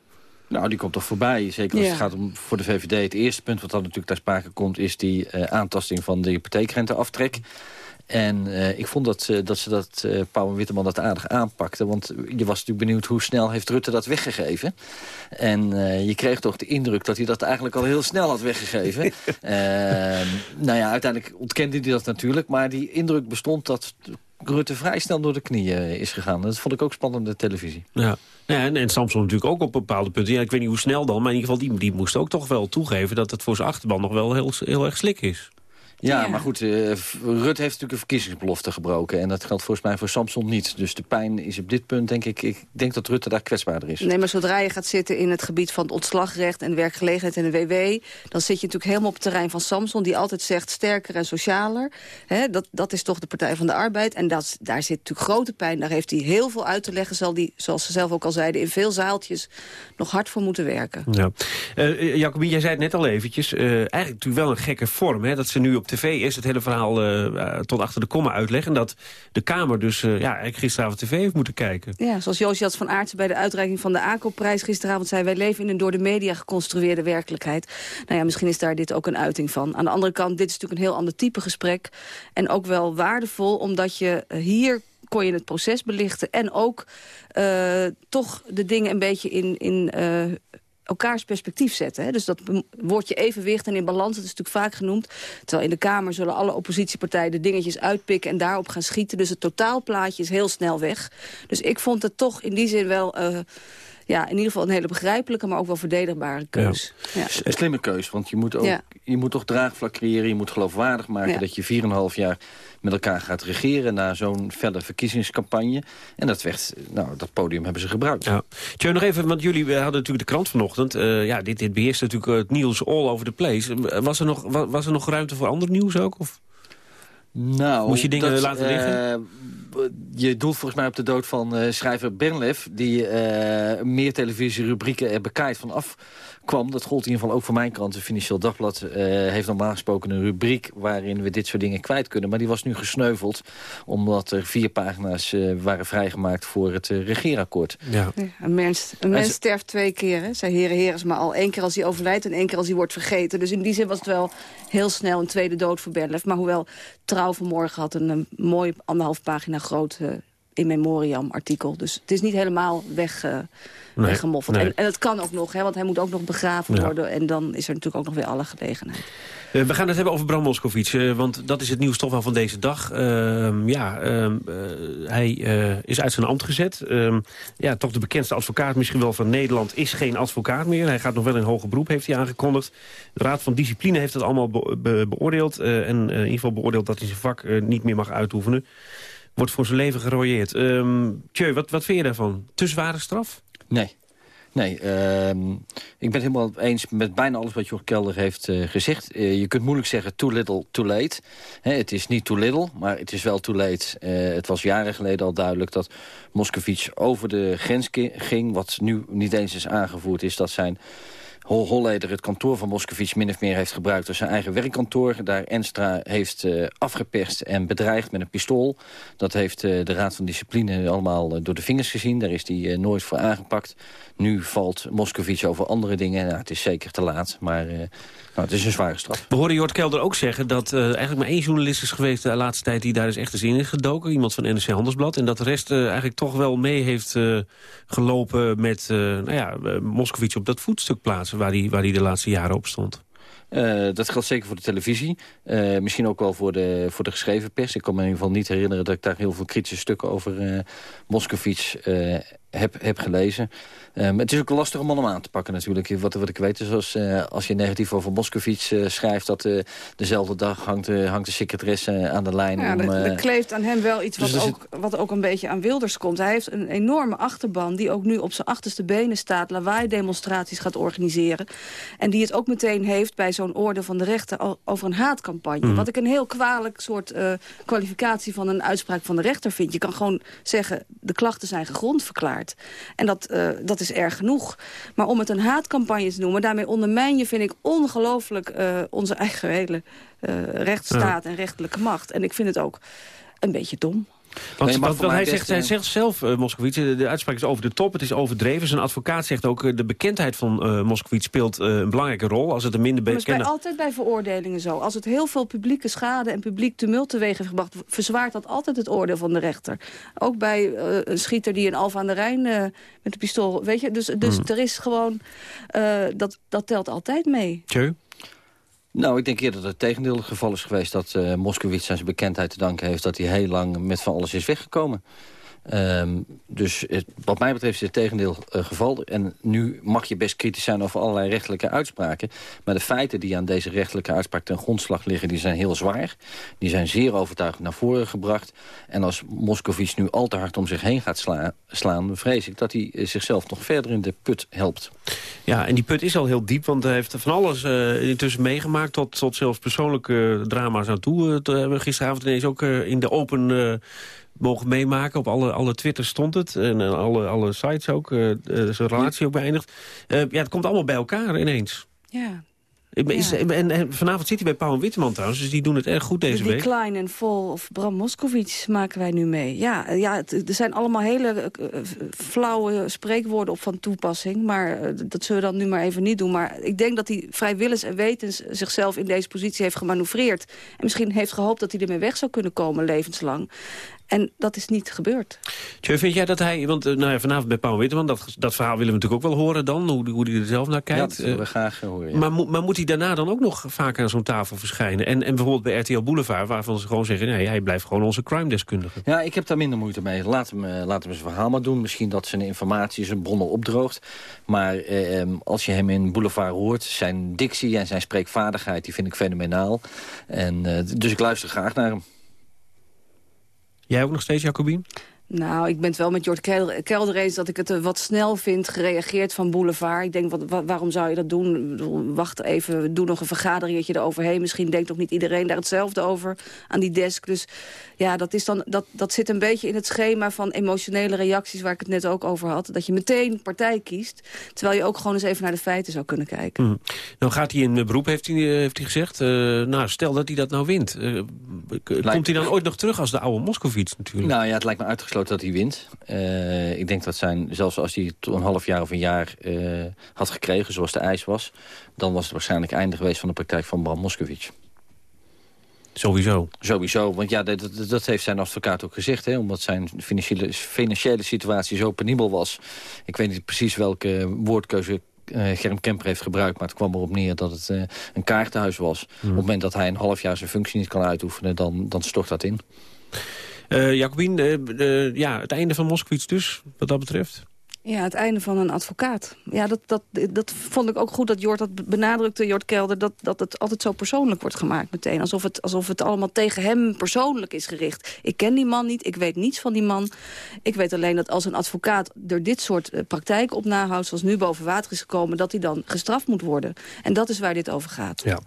Nou, die komt toch voorbij. Zeker als ja. het gaat om voor de VVD. Het eerste punt wat dan natuurlijk ter sprake komt... is die uh, aantasting van de hypotheekrenteaftrek. En uh, ik vond dat, uh, dat ze dat, uh, Pauw en Witteman dat aardig aanpakte. Want je was natuurlijk benieuwd hoe snel heeft Rutte dat weggegeven. En je kreeg toch de indruk dat hij dat eigenlijk al heel snel had weggegeven. nou ja, uiteindelijk ontkende hij dat natuurlijk. Maar die indruk bestond dat Rutte vrij snel door de knieën is gegaan. Dat vond ik ook spannende televisie. Ja. En, en Samson natuurlijk ook op bepaalde punten. Ja, ik weet niet hoe snel dan, maar in ieder geval die, die moest ook toch wel toegeven... dat het voor zijn achterban nog wel heel, heel erg slik is. Ja, ja, maar goed, uh, Rutte heeft natuurlijk een verkiezingsbelofte gebroken. En dat geldt volgens mij voor Samson niet. Dus de pijn is op dit punt, denk ik... ik denk dat Rutte daar kwetsbaarder is. Nee, maar zodra je gaat zitten in het gebied van het ontslagrecht... en werkgelegenheid en de WW... dan zit je natuurlijk helemaal op het terrein van Samson... die altijd zegt sterker en socialer. Hè, dat, dat is toch de Partij van de Arbeid. En dat, daar zit natuurlijk grote pijn. Daar heeft hij heel veel uit te leggen. Zal die, zoals ze zelf ook al zeiden, in veel zaaltjes... nog hard voor moeten werken. Ja. Uh, Jacobie, jij zei het net al eventjes. Uh, eigenlijk natuurlijk wel een gekke vorm, hè, dat ze nu op tv eerst het hele verhaal uh, tot achter de komma uitleggen. En dat de Kamer dus uh, ja, gisteravond tv heeft moeten kijken. Ja, zoals Josias van Aartsen bij de uitreiking van de ACO-prijs gisteravond zei... wij leven in een door de media geconstrueerde werkelijkheid. Nou ja, misschien is daar dit ook een uiting van. Aan de andere kant, dit is natuurlijk een heel ander type gesprek. En ook wel waardevol, omdat je hier kon je het proces belichten. En ook toch de dingen een beetje in... in elkaars perspectief zetten. Hè? Dus dat woordje evenwicht en in balans, dat is natuurlijk vaak genoemd. Terwijl in de Kamer zullen alle oppositiepartijen de dingetjes uitpikken... en daarop gaan schieten. Dus het totaalplaatje is heel snel weg. Dus ik vond het toch in die zin wel... Uh, ja, in ieder geval een hele begrijpelijke, maar ook wel verdedigbare keus. Ja. Een slimme keus, want je moet, ook, je moet toch draagvlak creëren. Je moet geloofwaardig maken dat je 4,5 jaar met elkaar gaat regeren... na zo'n felle verkiezingscampagne. En dat, werd, nou, dat podium hebben ze gebruikt. Ja. Tjeu, nog even, want jullie hadden natuurlijk de krant vanochtend. Uh, ja, dit, dit beheerst natuurlijk het nieuws all over the place. Was er nog, was, er nog ruimte voor ander nieuws ook? Of? Nou, Moest je dingen laten liggen? Uh, je doelt volgens mij op de dood van uh, schrijver Bernlef... die uh, meer televisierubrieken er bekijkt van af kwam. Dat gold in ieder geval ook voor mijn krant. De Financieel Dagblad uh, heeft normaal gesproken een rubriek... waarin we dit soort dingen kwijt kunnen. Maar die was nu gesneuveld omdat er vier pagina's waren vrijgemaakt... voor het regeerakkoord. Ja. ja. een mens, een mens sterft twee keer. Hè? Zij heren heren maar al één keer als hij overlijdt... en één keer als hij wordt vergeten. Dus in die zin was het wel heel snel een tweede dood voor Bernlef. Maar hoewel Trouw vanmorgen had een, een mooi anderhalf pagina groot uh, in memoriam artikel. Dus het is niet helemaal weg, uh, nee, weggemoffeld. Nee. En, en, het kan ook nog, hè, want hij moet ook nog begraven ja. worden. En dan is er natuurlijk ook nog weer alle gelegenheid. Uh, we gaan het hebben over Bram Moskowitz, uh, want dat is het nieuws toch wel van deze dag. Uh, ja, ehm, hij is uit zijn ambt gezet. Ehm, ja, toch de bekendste advocaat misschien wel van Nederland is geen advocaat meer. Hij gaat nog wel in hoger beroep, heeft hij aangekondigd. De Raad van Discipline heeft het allemaal be be beoordeeld. en in ieder geval beoordeeld dat hij zijn vak niet meer mag uitoefenen wordt voor zijn leven gerooieerd. Um, Tjeu, wat, wat vind je daarvan? Te zware straf? Nee. Nee, uh, ik ben het helemaal eens met bijna alles wat Jor Kelder heeft uh, gezegd. Uh, je kunt moeilijk zeggen too little, too late. He, het is niet too little, maar het is wel too late. Uh, het was jaren geleden al duidelijk dat Moscovici over de grens ging. Wat nu niet eens is aangevoerd is dat zijn Holleder het kantoor van Moscovici min of meer heeft gebruikt als zijn eigen werkkantoor. Daar Enstra heeft uh, afgeperst en bedreigd met een pistool. Dat heeft uh, de Raad van Discipline allemaal uh, door de vingers gezien. Daar is hij nooit voor aangepakt. Nu valt Moscovici over andere dingen. Nou, het is zeker te laat, maar nou, het is een zware straf. We hoorden Jort Kelder ook zeggen dat eigenlijk maar één journalist is geweest... de laatste tijd die daar dus echt eens in is gedoken. Iemand van NRC Handelsblad. En dat de rest eigenlijk toch wel mee heeft gelopen met nou ja, Moscovici op dat voetstuk plaatsen waar hij, waar hij de laatste jaren op stond. Uh, dat geldt zeker voor de televisie. Uh, misschien ook wel voor de, voor de geschreven pers. Ik kan me in ieder geval niet herinneren dat ik daar heel veel kritische stukken over uh, Moscovici heb, heb gelezen. Um, het is ook man om aan te pakken natuurlijk. Wat, wat ik weet is als, uh, als je negatief over Moscovici uh, schrijft... dat uh, dezelfde dag hangt, hangt de secretaresse aan de lijn. Ja, om, er, kleeft aan hem wel iets dus wat, ook, wat ook een beetje aan Wilders komt. Hij heeft een enorme achterban die ook nu op zijn achterste benen staat... lawaai-demonstraties gaat organiseren. En die het ook meteen heeft bij zo'n orde van de rechter... over een haatcampagne. Mm. Wat ik een heel kwalijk soort kwalificatie van een uitspraak van de rechter vind. Je kan gewoon zeggen, de klachten zijn gegrond verklaard. En dat, dat is erg genoeg. Maar om het een haatcampagne te noemen... daarmee ondermijn je, vind ik, ongelooflijk uh, onze eigen hele uh, rechtsstaat en rechtelijke macht. En ik vind het ook een beetje dom. Want, nee, want, hij, zegt, hij zegt zelf, uh, Moskowitz, de uitspraak is over de top, het is overdreven. Zijn advocaat zegt ook, uh, de bekendheid van uh, Moskowitz speelt uh, een belangrijke rol. Als het een minder bekende... Het is bij, altijd bij veroordelingen zo. Als het heel veel publieke schade en publiek tumult teweeg heeft gebracht... verzwaart dat altijd het oordeel van de rechter. Ook bij een schieter die in Alfa aan de Rijn met een pistool... Weet je, dus, dus hmm. er is gewoon... dat, dat telt altijd mee. Tjeu? Nou, ik denk eerder dat het tegendeel het geval is geweest... dat uh, Moskowitz zijn bekendheid te danken heeft... dat hij heel lang met van alles is weggekomen. Um, dus wat mij betreft is het tegendeel uh, geval. En nu mag je best kritisch zijn over allerlei rechtelijke uitspraken. Maar de feiten die aan deze rechtelijke uitspraak ten grondslag liggen... die zijn heel zwaar. Die zijn zeer overtuigend naar voren gebracht. En als Moscovici nu al te hard om zich heen gaat sla slaan... vrees ik dat hij uh, zichzelf nog verder in de put helpt. Ja, en die put is al heel diep. Want hij heeft van alles uh, intussen meegemaakt... tot, tot zelfs persoonlijke drama's aan toe. gisteravond ineens ook in de open mogen meemaken. Op alle, alle Twitter stond het. En alle, alle sites ook. Uh, zijn relatie ook beëindigd. Uh, ja, het komt allemaal bij elkaar ineens. Ja. Is, en, en, vanavond zit hij bij Paul en Witteman trouwens, dus die doen het erg goed deze de week. Decline en Fall of Bram Moskowitz maken wij nu mee. Ja, ja het, er zijn allemaal hele uh, flauwe spreekwoorden op van toepassing. Maar uh, dat zullen we dan nu maar even niet doen. Maar ik denk dat hij vrij willens en wetens zichzelf in deze positie heeft gemanoeuvreerd. En misschien heeft gehoopt dat hij ermee weg zou kunnen komen levenslang. En dat is niet gebeurd. Tjeu, vind jij dat hij... Want eh, nou ja, vanavond bij Paul Witteman, dat, dat verhaal willen we natuurlijk ook wel horen dan. Hoe, hoe hij er zelf naar kijkt. Ja, dat willen we Eh, graag horen. ja. maar, moet- maar moet hij daarna dan ook nog vaker aan zo'n tafel verschijnen? En, en bijvoorbeeld bij RTL Boulevard, waarvan ze gewoon zeggen... nee, hij blijft gewoon onze crime-deskundige. Ja, ik heb daar minder moeite mee. Laat hem, eh, laat hem zijn verhaal maar doen. Misschien dat zijn informatie, zijn bronnen opdroogt. Maar eh, em, als je hem in Boulevard hoort... zijn dictie en zijn spreekvaardigheid, die vind ik fenomenaal. En, eh, dus ik luister graag naar hem. Jij ook nog steeds, Jacobien? Nou, ik ben het wel met Jort Kelder, eens dat ik het eh, wat snel vind gereageerd van Boulevard. Ik denk, wat, wa- waarom zou je dat doen? Wacht even, doe nog een vergaderingetje eroverheen. Misschien denkt ook niet iedereen daar hetzelfde over aan die desk. Dus ja, dat, is dan, dat, dat zit een beetje in het schema van emotionele reacties... waar ik het net ook over had. Dat je meteen partij kiest, terwijl je ook gewoon eens even naar de feiten zou kunnen kijken. Mhm. Nou gaat hij in beroep, heeft hij, eh, heeft hij gezegd. Eh, nou, stel dat hij dat nou wint. Eh, komt hij dan ooit nog terug als de oude Moskovits natuurlijk? Nou ja, het lijkt me uitgesloten dat hij wint. Eh, ik denk dat zijn, zelfs als hij een half jaar of een jaar eh, had gekregen, zoals de eis was... dan was het waarschijnlijk einde geweest van de praktijk van Bram Moskowitz. Sowieso. Sowieso, want ja, dat, dat, heeft zijn advocaat ook gezegd. Hè, omdat zijn financiële, financiële situatie zo penibel was. Ik weet niet precies welke woordkeuze eh, Germ Kemper heeft gebruikt... maar het kwam erop neer dat het een kaartenhuis was. Op het moment dat hij een half jaar zijn functie niet kan uitoefenen... dan, dan stort dat in. Eh, eh, ja, het einde van Moskowitz dus, wat dat betreft? Ja, het einde van een advocaat. Ja, dat, dat, dat vond ik ook goed dat Jort dat benadrukte, Jort Kelder... Dat, dat het altijd zo persoonlijk wordt gemaakt meteen. Alsof het, alsof het allemaal tegen hem persoonlijk is gericht. Ik ken die man niet, ik weet niets van die man. Ik weet alleen dat als een advocaat er dit soort eh, praktijk op nahoudt... zoals nu boven water is gekomen, dat hij dan gestraft moet worden. En dat is waar dit over gaat. Ja.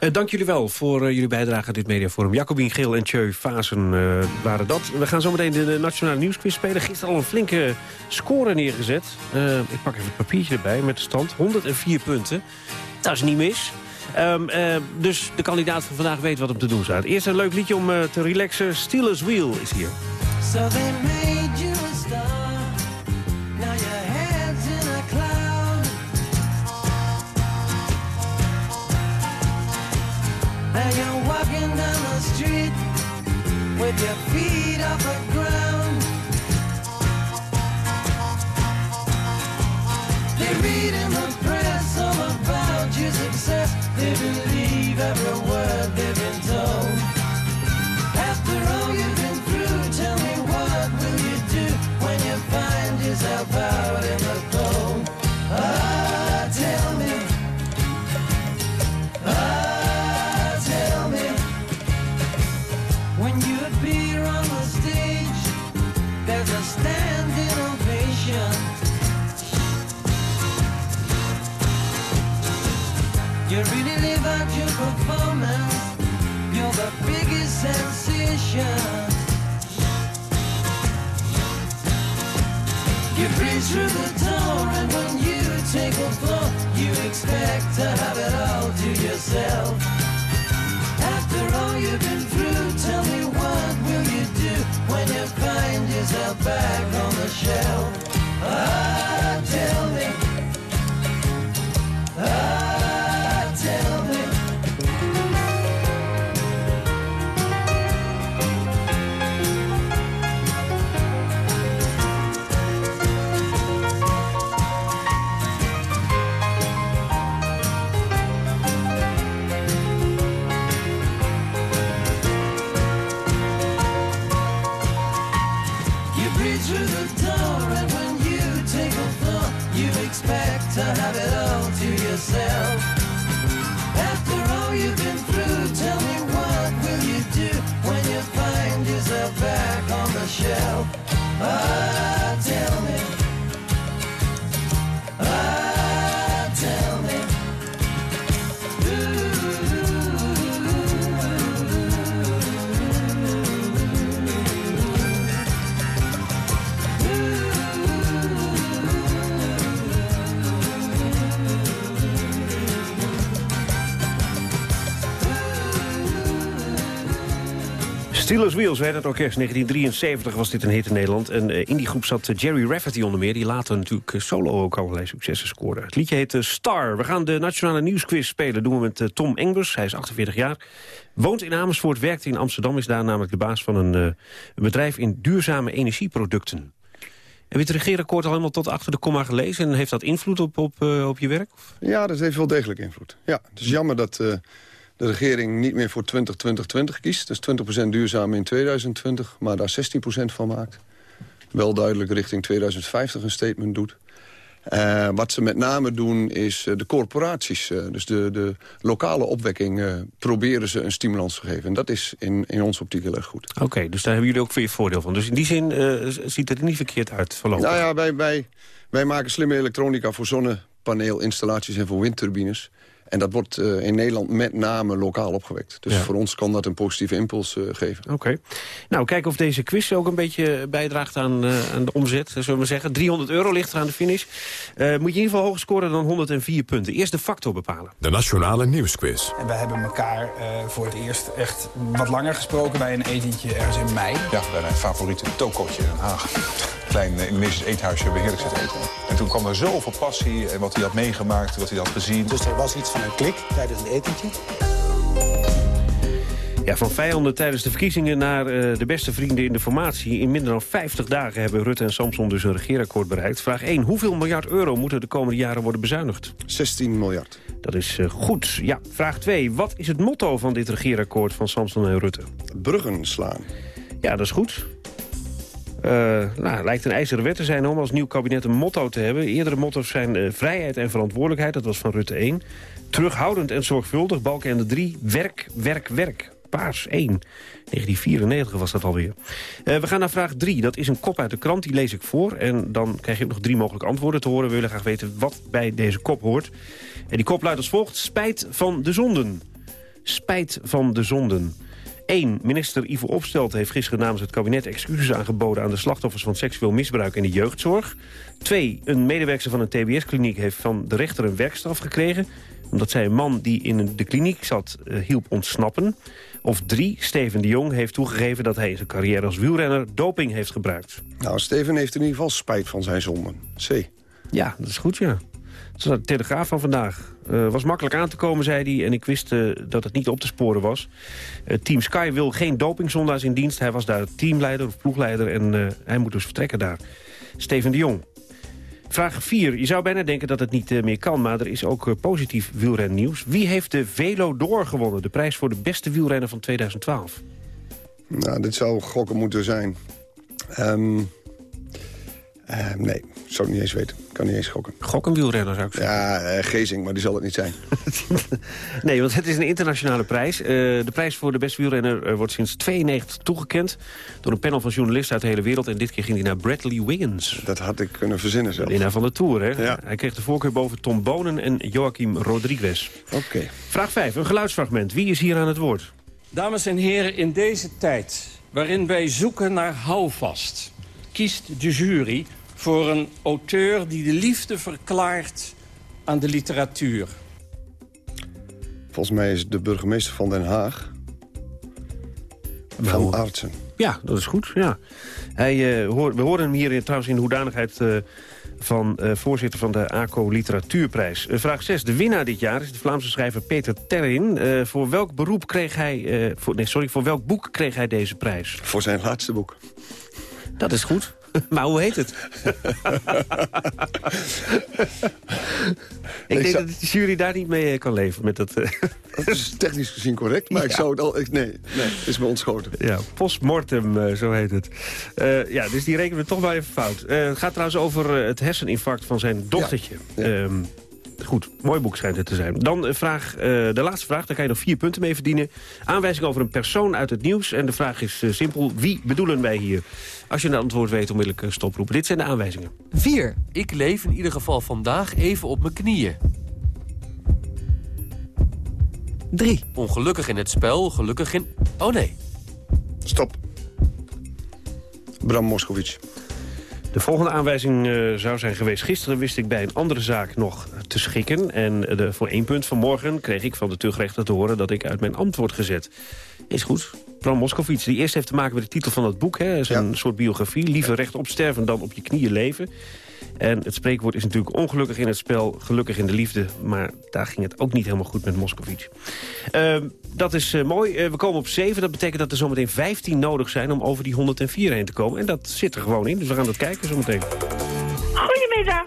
Eh, dank jullie wel voor eh, jullie bijdrage aan dit mediaforum. Jacobien Geel en Tjeu Fazen eh, waren dat. We gaan zo meteen de, de Nationale Nieuwsquiz spelen. Gisteren al een flinke score neergezet. Eh, ik pak even het papiertje erbij met de stand. 104 punten. Dat is niet mis. Ehm, eh, dus de kandidaat van vandaag weet wat hem te doen staat. Eerst een leuk liedje om eh, te relaxen. Steelers Wheel is hier. So they made you a star. And walking down the street with your feet off They read in the press all about your success. They believe every word they've been told. After all you've been through, tell me what will you do when you find yourself out in the Steelers Wheels werd het orkest. 1973 was dit een hit in Nederland. En eh, in die groep zat eh, Jerry Rafferty onder meer. Die later natuurlijk eh, solo ook allerlei successen scoorde. Het liedje heet Star. We gaan de Nationale Nieuwsquiz spelen. doen we met Tom Engbers. Hij is 48 jaar. Woont in Amersfoort, werkt in Amsterdam. Is daar namelijk de baas van een, bedrijf in duurzame energieproducten. Heb je het regeerakkoord al helemaal tot achter de komma gelezen? En heeft dat invloed op, op, op je werk? Ja, dat heeft wel degelijk invloed. Ja, het is jammer dat de regering niet meer voor 20-20-20 kiest. Dus 20% duurzaam in 2020, maar daar 16% van maakt. Wel duidelijk richting 2050 een statement doet. Eh, wat ze met name doen is eh, de corporaties, eh, dus de, de lokale opwekking... proberen ze een stimulans te geven. En dat is in, in onze optiek heel erg goed. Oké, dus daar hebben jullie ook weer voordeel van. Dus in die zin ziet het er niet verkeerd uit voorlopig. Nou ja, wij, wij, wij maken slimme elektronica voor zonnepaneelinstallaties en voor windturbines. En dat wordt eh, in Nederland met name lokaal opgewekt. Dus Ja. voor ons kan dat een positieve impuls eh, geven. Oké. Nou, kijken of deze quiz ook een beetje bijdraagt aan, eh, aan de omzet. Zullen we maar zeggen. 300 euro ligt er aan de finish. Eh, moet je in ieder geval hoger scoren dan 104 punten. Eerst de factor bepalen. De Nationale Nieuwsquiz. En we hebben elkaar eh, voor het eerst echt wat langer gesproken bij een etentje ergens in mei. Ja, bij mijn favoriete tokootje in Den Haag. Klein Indonesisch eethuisje waar we heerlijk zitten eten. En toen kwam er zoveel passie en wat hij had meegemaakt, wat hij had gezien. Dus er was iets van een klik tijdens een etentje. Ja, van vijanden tijdens de verkiezingen naar eh, de beste vrienden in de formatie. In minder dan 50 dagen hebben Rutte en Samson dus een regeerakkoord bereikt. Vraag 1. Hoeveel miljard euro moeten de komende jaren worden bezuinigd? 16 miljard. Dat is eh, goed. Ja, vraag 2. Wat is het motto van dit regeerakkoord van Samson en Rutte? Bruggen slaan. Ja, dat is goed. Eh, nou, lijkt een ijzeren wet te zijn om als nieuw kabinet een motto te hebben. Eerdere motto's zijn eh, vrijheid en verantwoordelijkheid. Dat was van Rutte 1. Terughoudend en zorgvuldig. Balkenende 3. Werk, werk, werk. Paars 1. 1994 was dat alweer. Eh, we gaan naar vraag 3. Dat is een kop uit de krant, die lees ik voor. En dan krijg je nog drie mogelijke antwoorden te horen. We willen graag weten wat bij deze kop hoort. En die kop luidt als volgt. Spijt van de zonden. Spijt van de zonden. 1. Minister Ivo Opstelt heeft gisteren namens het kabinet excuses aangeboden aan de slachtoffers van seksueel misbruik in de jeugdzorg. 2. Een medewerker van een TBS-kliniek heeft van de rechter een werkstraf gekregen omdat zij een man die in de kliniek zat eh, hielp ontsnappen. Of 3. Steven de Jong heeft toegegeven dat hij in zijn carrière als wielrenner doping heeft gebruikt. Nou, Steven heeft in ieder geval spijt van zijn zonden. C. Ja, dat is goed, ja. Dat is de Telegraaf van vandaag. Eh, was makkelijk aan te komen, zei hij. En ik wist eh, dat het niet op te sporen was. Eh, Team Sky wil geen dopingzondaars in dienst. Hij was daar teamleider of ploegleider. En hij moet dus vertrekken daar. Steven de Jong. Vraag 4. Je zou bijna denken dat het niet meer kan. Maar er is ook positief wielrennieuws. Wie heeft de Velo Door gewonnen? De prijs voor de beste wielrenner van 2012. Nou, dit zou gokken moeten zijn. Ehm, eh, nee, zou ik niet eens weten. Kan niet eens gokken. Gok een wielrenner, zou ik zeggen. Ja, eh, Gezing, maar die zal het niet zijn. Nee, want het is een internationale prijs. Eh, de prijs voor de beste wielrenner wordt sinds 92 toegekend... door een panel van journalisten uit de hele wereld. En dit keer ging hij naar Bradley Wiggins. Dat had ik kunnen verzinnen zelf. Winnaar van de Tour, hè? Ja. Hij kreeg de voorkeur boven Tom Bonen en Joachim Rodriguez. Oké. Vraag 5, een geluidsfragment. Wie is hier aan het woord? Dames en heren, in deze tijd waarin wij zoeken naar houvast... kiest de jury voor een auteur die de liefde verklaart aan de literatuur. Volgens mij is de burgemeester van Den Haag. Van Aartsen. Ja, dat is goed, ja. Hij, eh, hoor, we horen hem hier in- trouwens in de hoedanigheid... eh, van eh, voorzitter van de ACO Literatuurprijs. Vraag 6. De winnaar dit jaar is de Vlaamse schrijver Peter Terrin. Eh, voor welk beroep kreeg hij... eh, voor, nee, sorry, voor welk boek kreeg hij deze prijs? Voor zijn laatste boek. Dat is goed. maar hoe heet het? ik denk zou- dat de jury daar niet mee eh, kan leven. Met dat, eh, Dat is technisch gezien correct, maar ik zou het al... Ik, nee, nee, is me ontschoten. Ja, postmortem, eh, zo heet het. Ja, dus die rekenen we toch wel even fout. Het gaat trouwens over het herseninfarct van zijn dochtertje. Ehm, goed, mooi boek schijnt het te zijn. Dan vraag, de laatste vraag, daar kan je nog vier punten mee verdienen. Aanwijzing over een persoon uit het nieuws. En de vraag is simpel, wie bedoelen wij hier? Als je een antwoord weet, onmiddellijk eh, stoproepen. Dit zijn de aanwijzingen. 4. Ik leef in ieder geval vandaag even op mijn knieën. 3. Ongelukkig in het spel, gelukkig in... Oh nee. Stop. Bram Moskowitz. De volgende aanwijzing eh, zou zijn geweest. Gisteren wist ik bij een andere zaak nog te schikken. En eh, de, voor één punt vanmorgen kreeg ik van de tuchtrechter te horen... dat ik uit mijn ambt word gezet. Is goed. Bram Moskowitz, die eerst heeft te maken met de titel van dat boek. hè, is een soort biografie. Liever rechtop sterven dan op je knieën leven. En het spreekwoord is natuurlijk ongelukkig in het spel, gelukkig in de liefde. Maar daar ging het ook niet helemaal goed met Moskowitz. Ehm, dat is eh, mooi. Eh, we komen op 7. Dat betekent dat er zometeen 15 nodig zijn om over die 104 heen te komen. En dat zit er gewoon in. Dus we gaan dat kijken zometeen. Goedemiddag.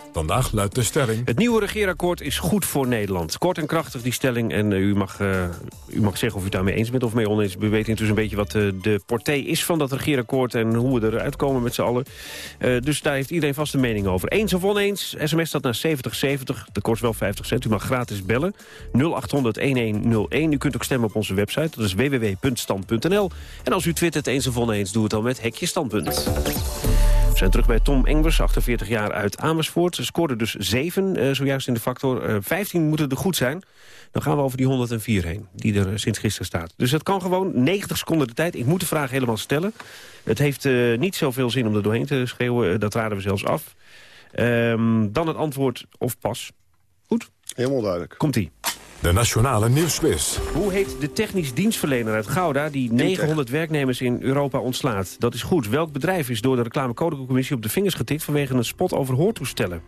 Vandaag luidt de stelling... Het nieuwe regeerakkoord is goed voor Nederland. Kort en krachtig die stelling. En uh, u, mag, uh, u mag zeggen of u het daarmee eens bent of mee oneens. We weten intussen een beetje wat uh, de portée is van dat regeerakkoord... en hoe we eruit komen met z'n allen. dus daar heeft iedereen vast een mening over. Eens of oneens, sms staat naar 7070. Dat kost wel 50 cent. U mag gratis bellen. 0800-1101. U kunt ook stemmen op onze website. Dat is www.stand.nl. En als u twittert eens of oneens, doe het dan met Hekje Standpunt. Zijn terug bij Tom Engwers, 48 jaar uit Amersfoort. Ze scoorde dus 7 uh, zojuist in de factor. Uh, 15 moeten er goed zijn. Dan gaan we over die 104 heen, die er uh, sinds gisteren staat. Dus het kan gewoon 90 seconden de tijd. Ik moet de vraag helemaal stellen. Het heeft niet zoveel zin om er doorheen te schreeuwen. dat raden we zelfs af. Um, dan het antwoord of pas. Goed? Helemaal duidelijk. Komt-ie. De Nationale Nieuwsquiz. Hoe heet de technisch dienstverlener uit Gouda... die 900 werknemers in Europa ontslaat? Dat is goed. Welk bedrijf is door de reclamecodecommissie op de vingers getikt... vanwege een spot over hoortoestellen?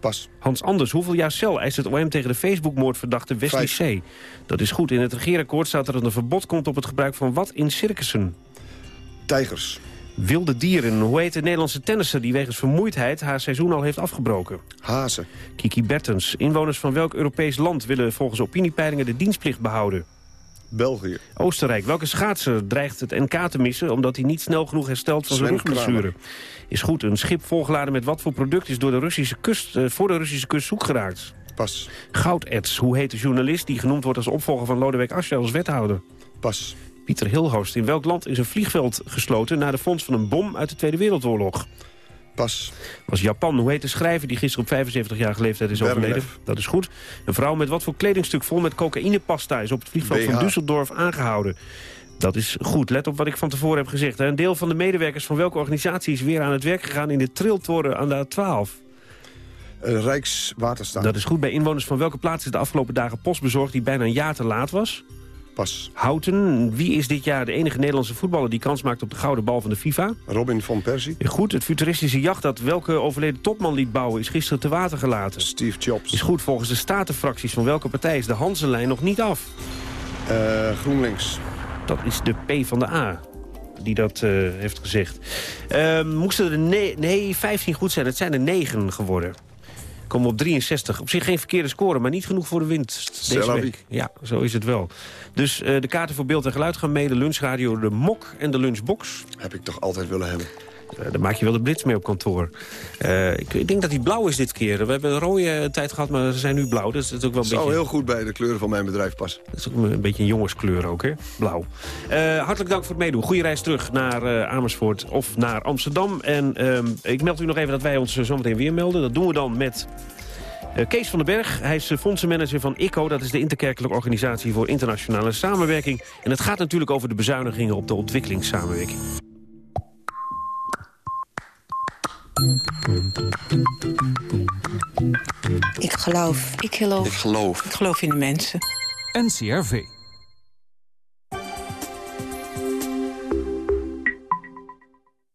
Pas. Hans Anders, hoeveel jaar cel eist het OM tegen de Facebook-moordverdachte Wesley C? Dat is goed. In het regeerakkoord staat er dat een verbod komt op het gebruik van wat in circussen? Tijgers. Wilde dieren. Hoe heet de Nederlandse tennisser die wegens vermoeidheid haar seizoen al heeft afgebroken? Hazen. Kiki Bertens. Inwoners van welk Europees land willen volgens opiniepeilingen de dienstplicht behouden? België. Oostenrijk. Welke schaatser dreigt het NK te missen... omdat hij niet snel genoeg herstelt van zijn rugblessure? Is goed. Een schip volgeladen met wat voor product... is door de Russische kust, uh, voor de Russische kust zoek geraakt? Pas. Goudets. Hoe heet de journalist die genoemd wordt als opvolger van Lodewijk Asscher als wethouder? Pas. Pieter Hilhorst. In welk land is een vliegveld gesloten... na de fonds van een bom uit de Tweede Wereldoorlog? Pas. was Japan. Hoe heet de schrijver die gisteren op 75 jaar leeftijd is overleden? Dat is goed. Een vrouw met wat voor kledingstuk vol met cocaïnepasta... is op het vliegveld BH. van Düsseldorf aangehouden. Dat is goed. Let op wat ik van tevoren heb gezegd. Een deel van de medewerkers van welke organisatie is weer aan het werk gegaan... in de triltoren aan de A12? Uh, Rijkswaterstaat. Dat is goed. Bij inwoners van welke plaats is de afgelopen dagen post bezorgd... die bijna een jaar te laat was? Pas. Houten. Wie is dit jaar de enige Nederlandse voetballer... die kans maakt op de gouden bal van de FIFA? Robin van Persie. Goed. Het futuristische jacht dat welke overleden topman liet bouwen... is gisteren te water gelaten. Steve Jobs. Is goed. Volgens de statenfracties van welke partij is de Hansenlijn nog niet af? Uh, GroenLinks. Dat is de P van de A die dat uh, heeft gezegd. Uh, moesten er ne nee, 15 goed zijn. Het zijn er 9 geworden. Komen op 63. Op zich geen verkeerde score, maar niet genoeg voor de winst deze week. Ja, zo is het wel. Dus uh, de kaarten voor beeld en geluid gaan mee. De lunchradio, de mok en de lunchbox. Heb ik toch altijd willen hebben. Uh, daar maak je wel de blitz mee op kantoor. Uh, ik, ik, denk dat die blauw is dit keer. We hebben een rode tijd gehad, maar ze zijn nu blauw. Dus dat is ook wel een zou beetje... heel goed bij de kleuren van mijn bedrijf passen. Dat is ook een, een beetje een jongenskleur ook, hè? Blauw. Hartelijk dank voor het meedoen. Goede reis terug naar Amersfoort of naar Amsterdam. En ehm, ik meld u nog even dat wij ons zometeen weer melden. Dat doen we dan met... Kees van den Berg, hij is fondsenmanager van ICO. Dat is de interkerkelijke organisatie voor internationale samenwerking. En het gaat natuurlijk over de bezuinigingen op de ontwikkelingssamenwerking. Ik geloof. Ik geloof. Ik geloof. Ik geloof in de mensen. NCRV.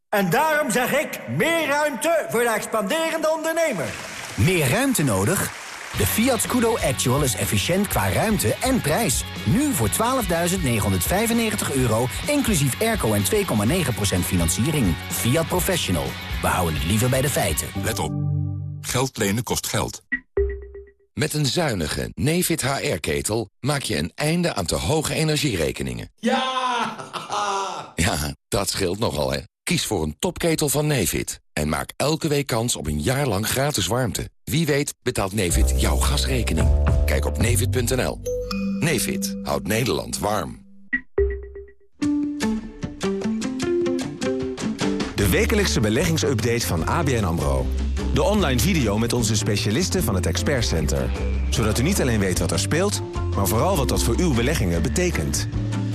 En daarom zeg ik meer ruimte voor de expanderende ondernemer. Meer ruimte nodig? De Fiat Scudo Actual is efficiënt qua ruimte en prijs. Nu voor 12.995 euro, inclusief airco en 2,9% financiering. Fiat Professional. We houden het liever bij de feiten. Let op. Geld lenen kost geld. Met een zuinige Nefit HR-ketel maak je een einde aan te hoge energierekeningen. Ja! Ja, dat scheelt nogal, hè. Kies voor een topketel van Nefit en maak elke week kans op een jaar lang gratis warmte. Wie weet betaalt Nefit jouw gasrekening. Kijk op nefit.nl. Nefit houdt Nederland warm. De wekelijkse beleggingsupdate van ABN AMRO. De online video met onze specialisten van het Expert Center. Zodat u niet alleen weet wat er speelt, maar vooral wat dat voor uw beleggingen betekent.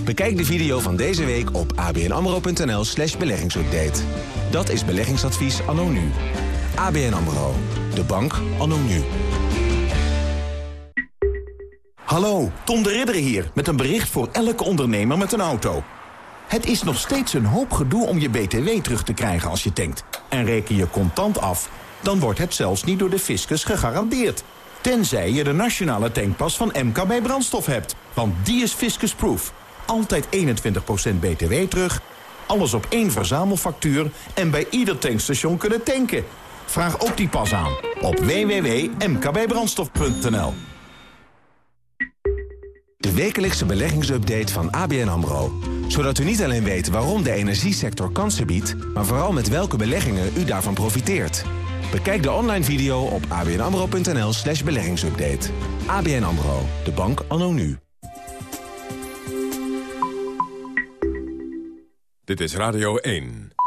Bekijk de video van deze week op abnamro.nl slash beleggingsupdate. Dat is beleggingsadvies anno nu. ABN AMRO. De bank anno nu. Hallo, Tom de Ridder hier met een bericht voor elke ondernemer met een auto. Het is nog steeds een hoop gedoe om je BTW terug te krijgen als je tankt. En reken je contant af, dan wordt het zelfs niet door de fiscus gegarandeerd. Tenzij je de nationale tankpas van MKB Brandstof hebt. Want die is fiscusproof. Altijd 21% BTW terug, alles op één verzamelfactuur... en bij ieder tankstation kunnen tanken. Vraag ook die pas aan op www.mkbbrandstof.nl. De wekelijkse beleggingsupdate van ABN AMRO. Zodat u niet alleen weet waarom de energiesector kansen biedt... maar vooral met welke beleggingen u daarvan profiteert. Bekijk de online video op abnamro.nl slash beleggingsupdate. ABN AMRO, de bank anno nu. Dit is Radio 1.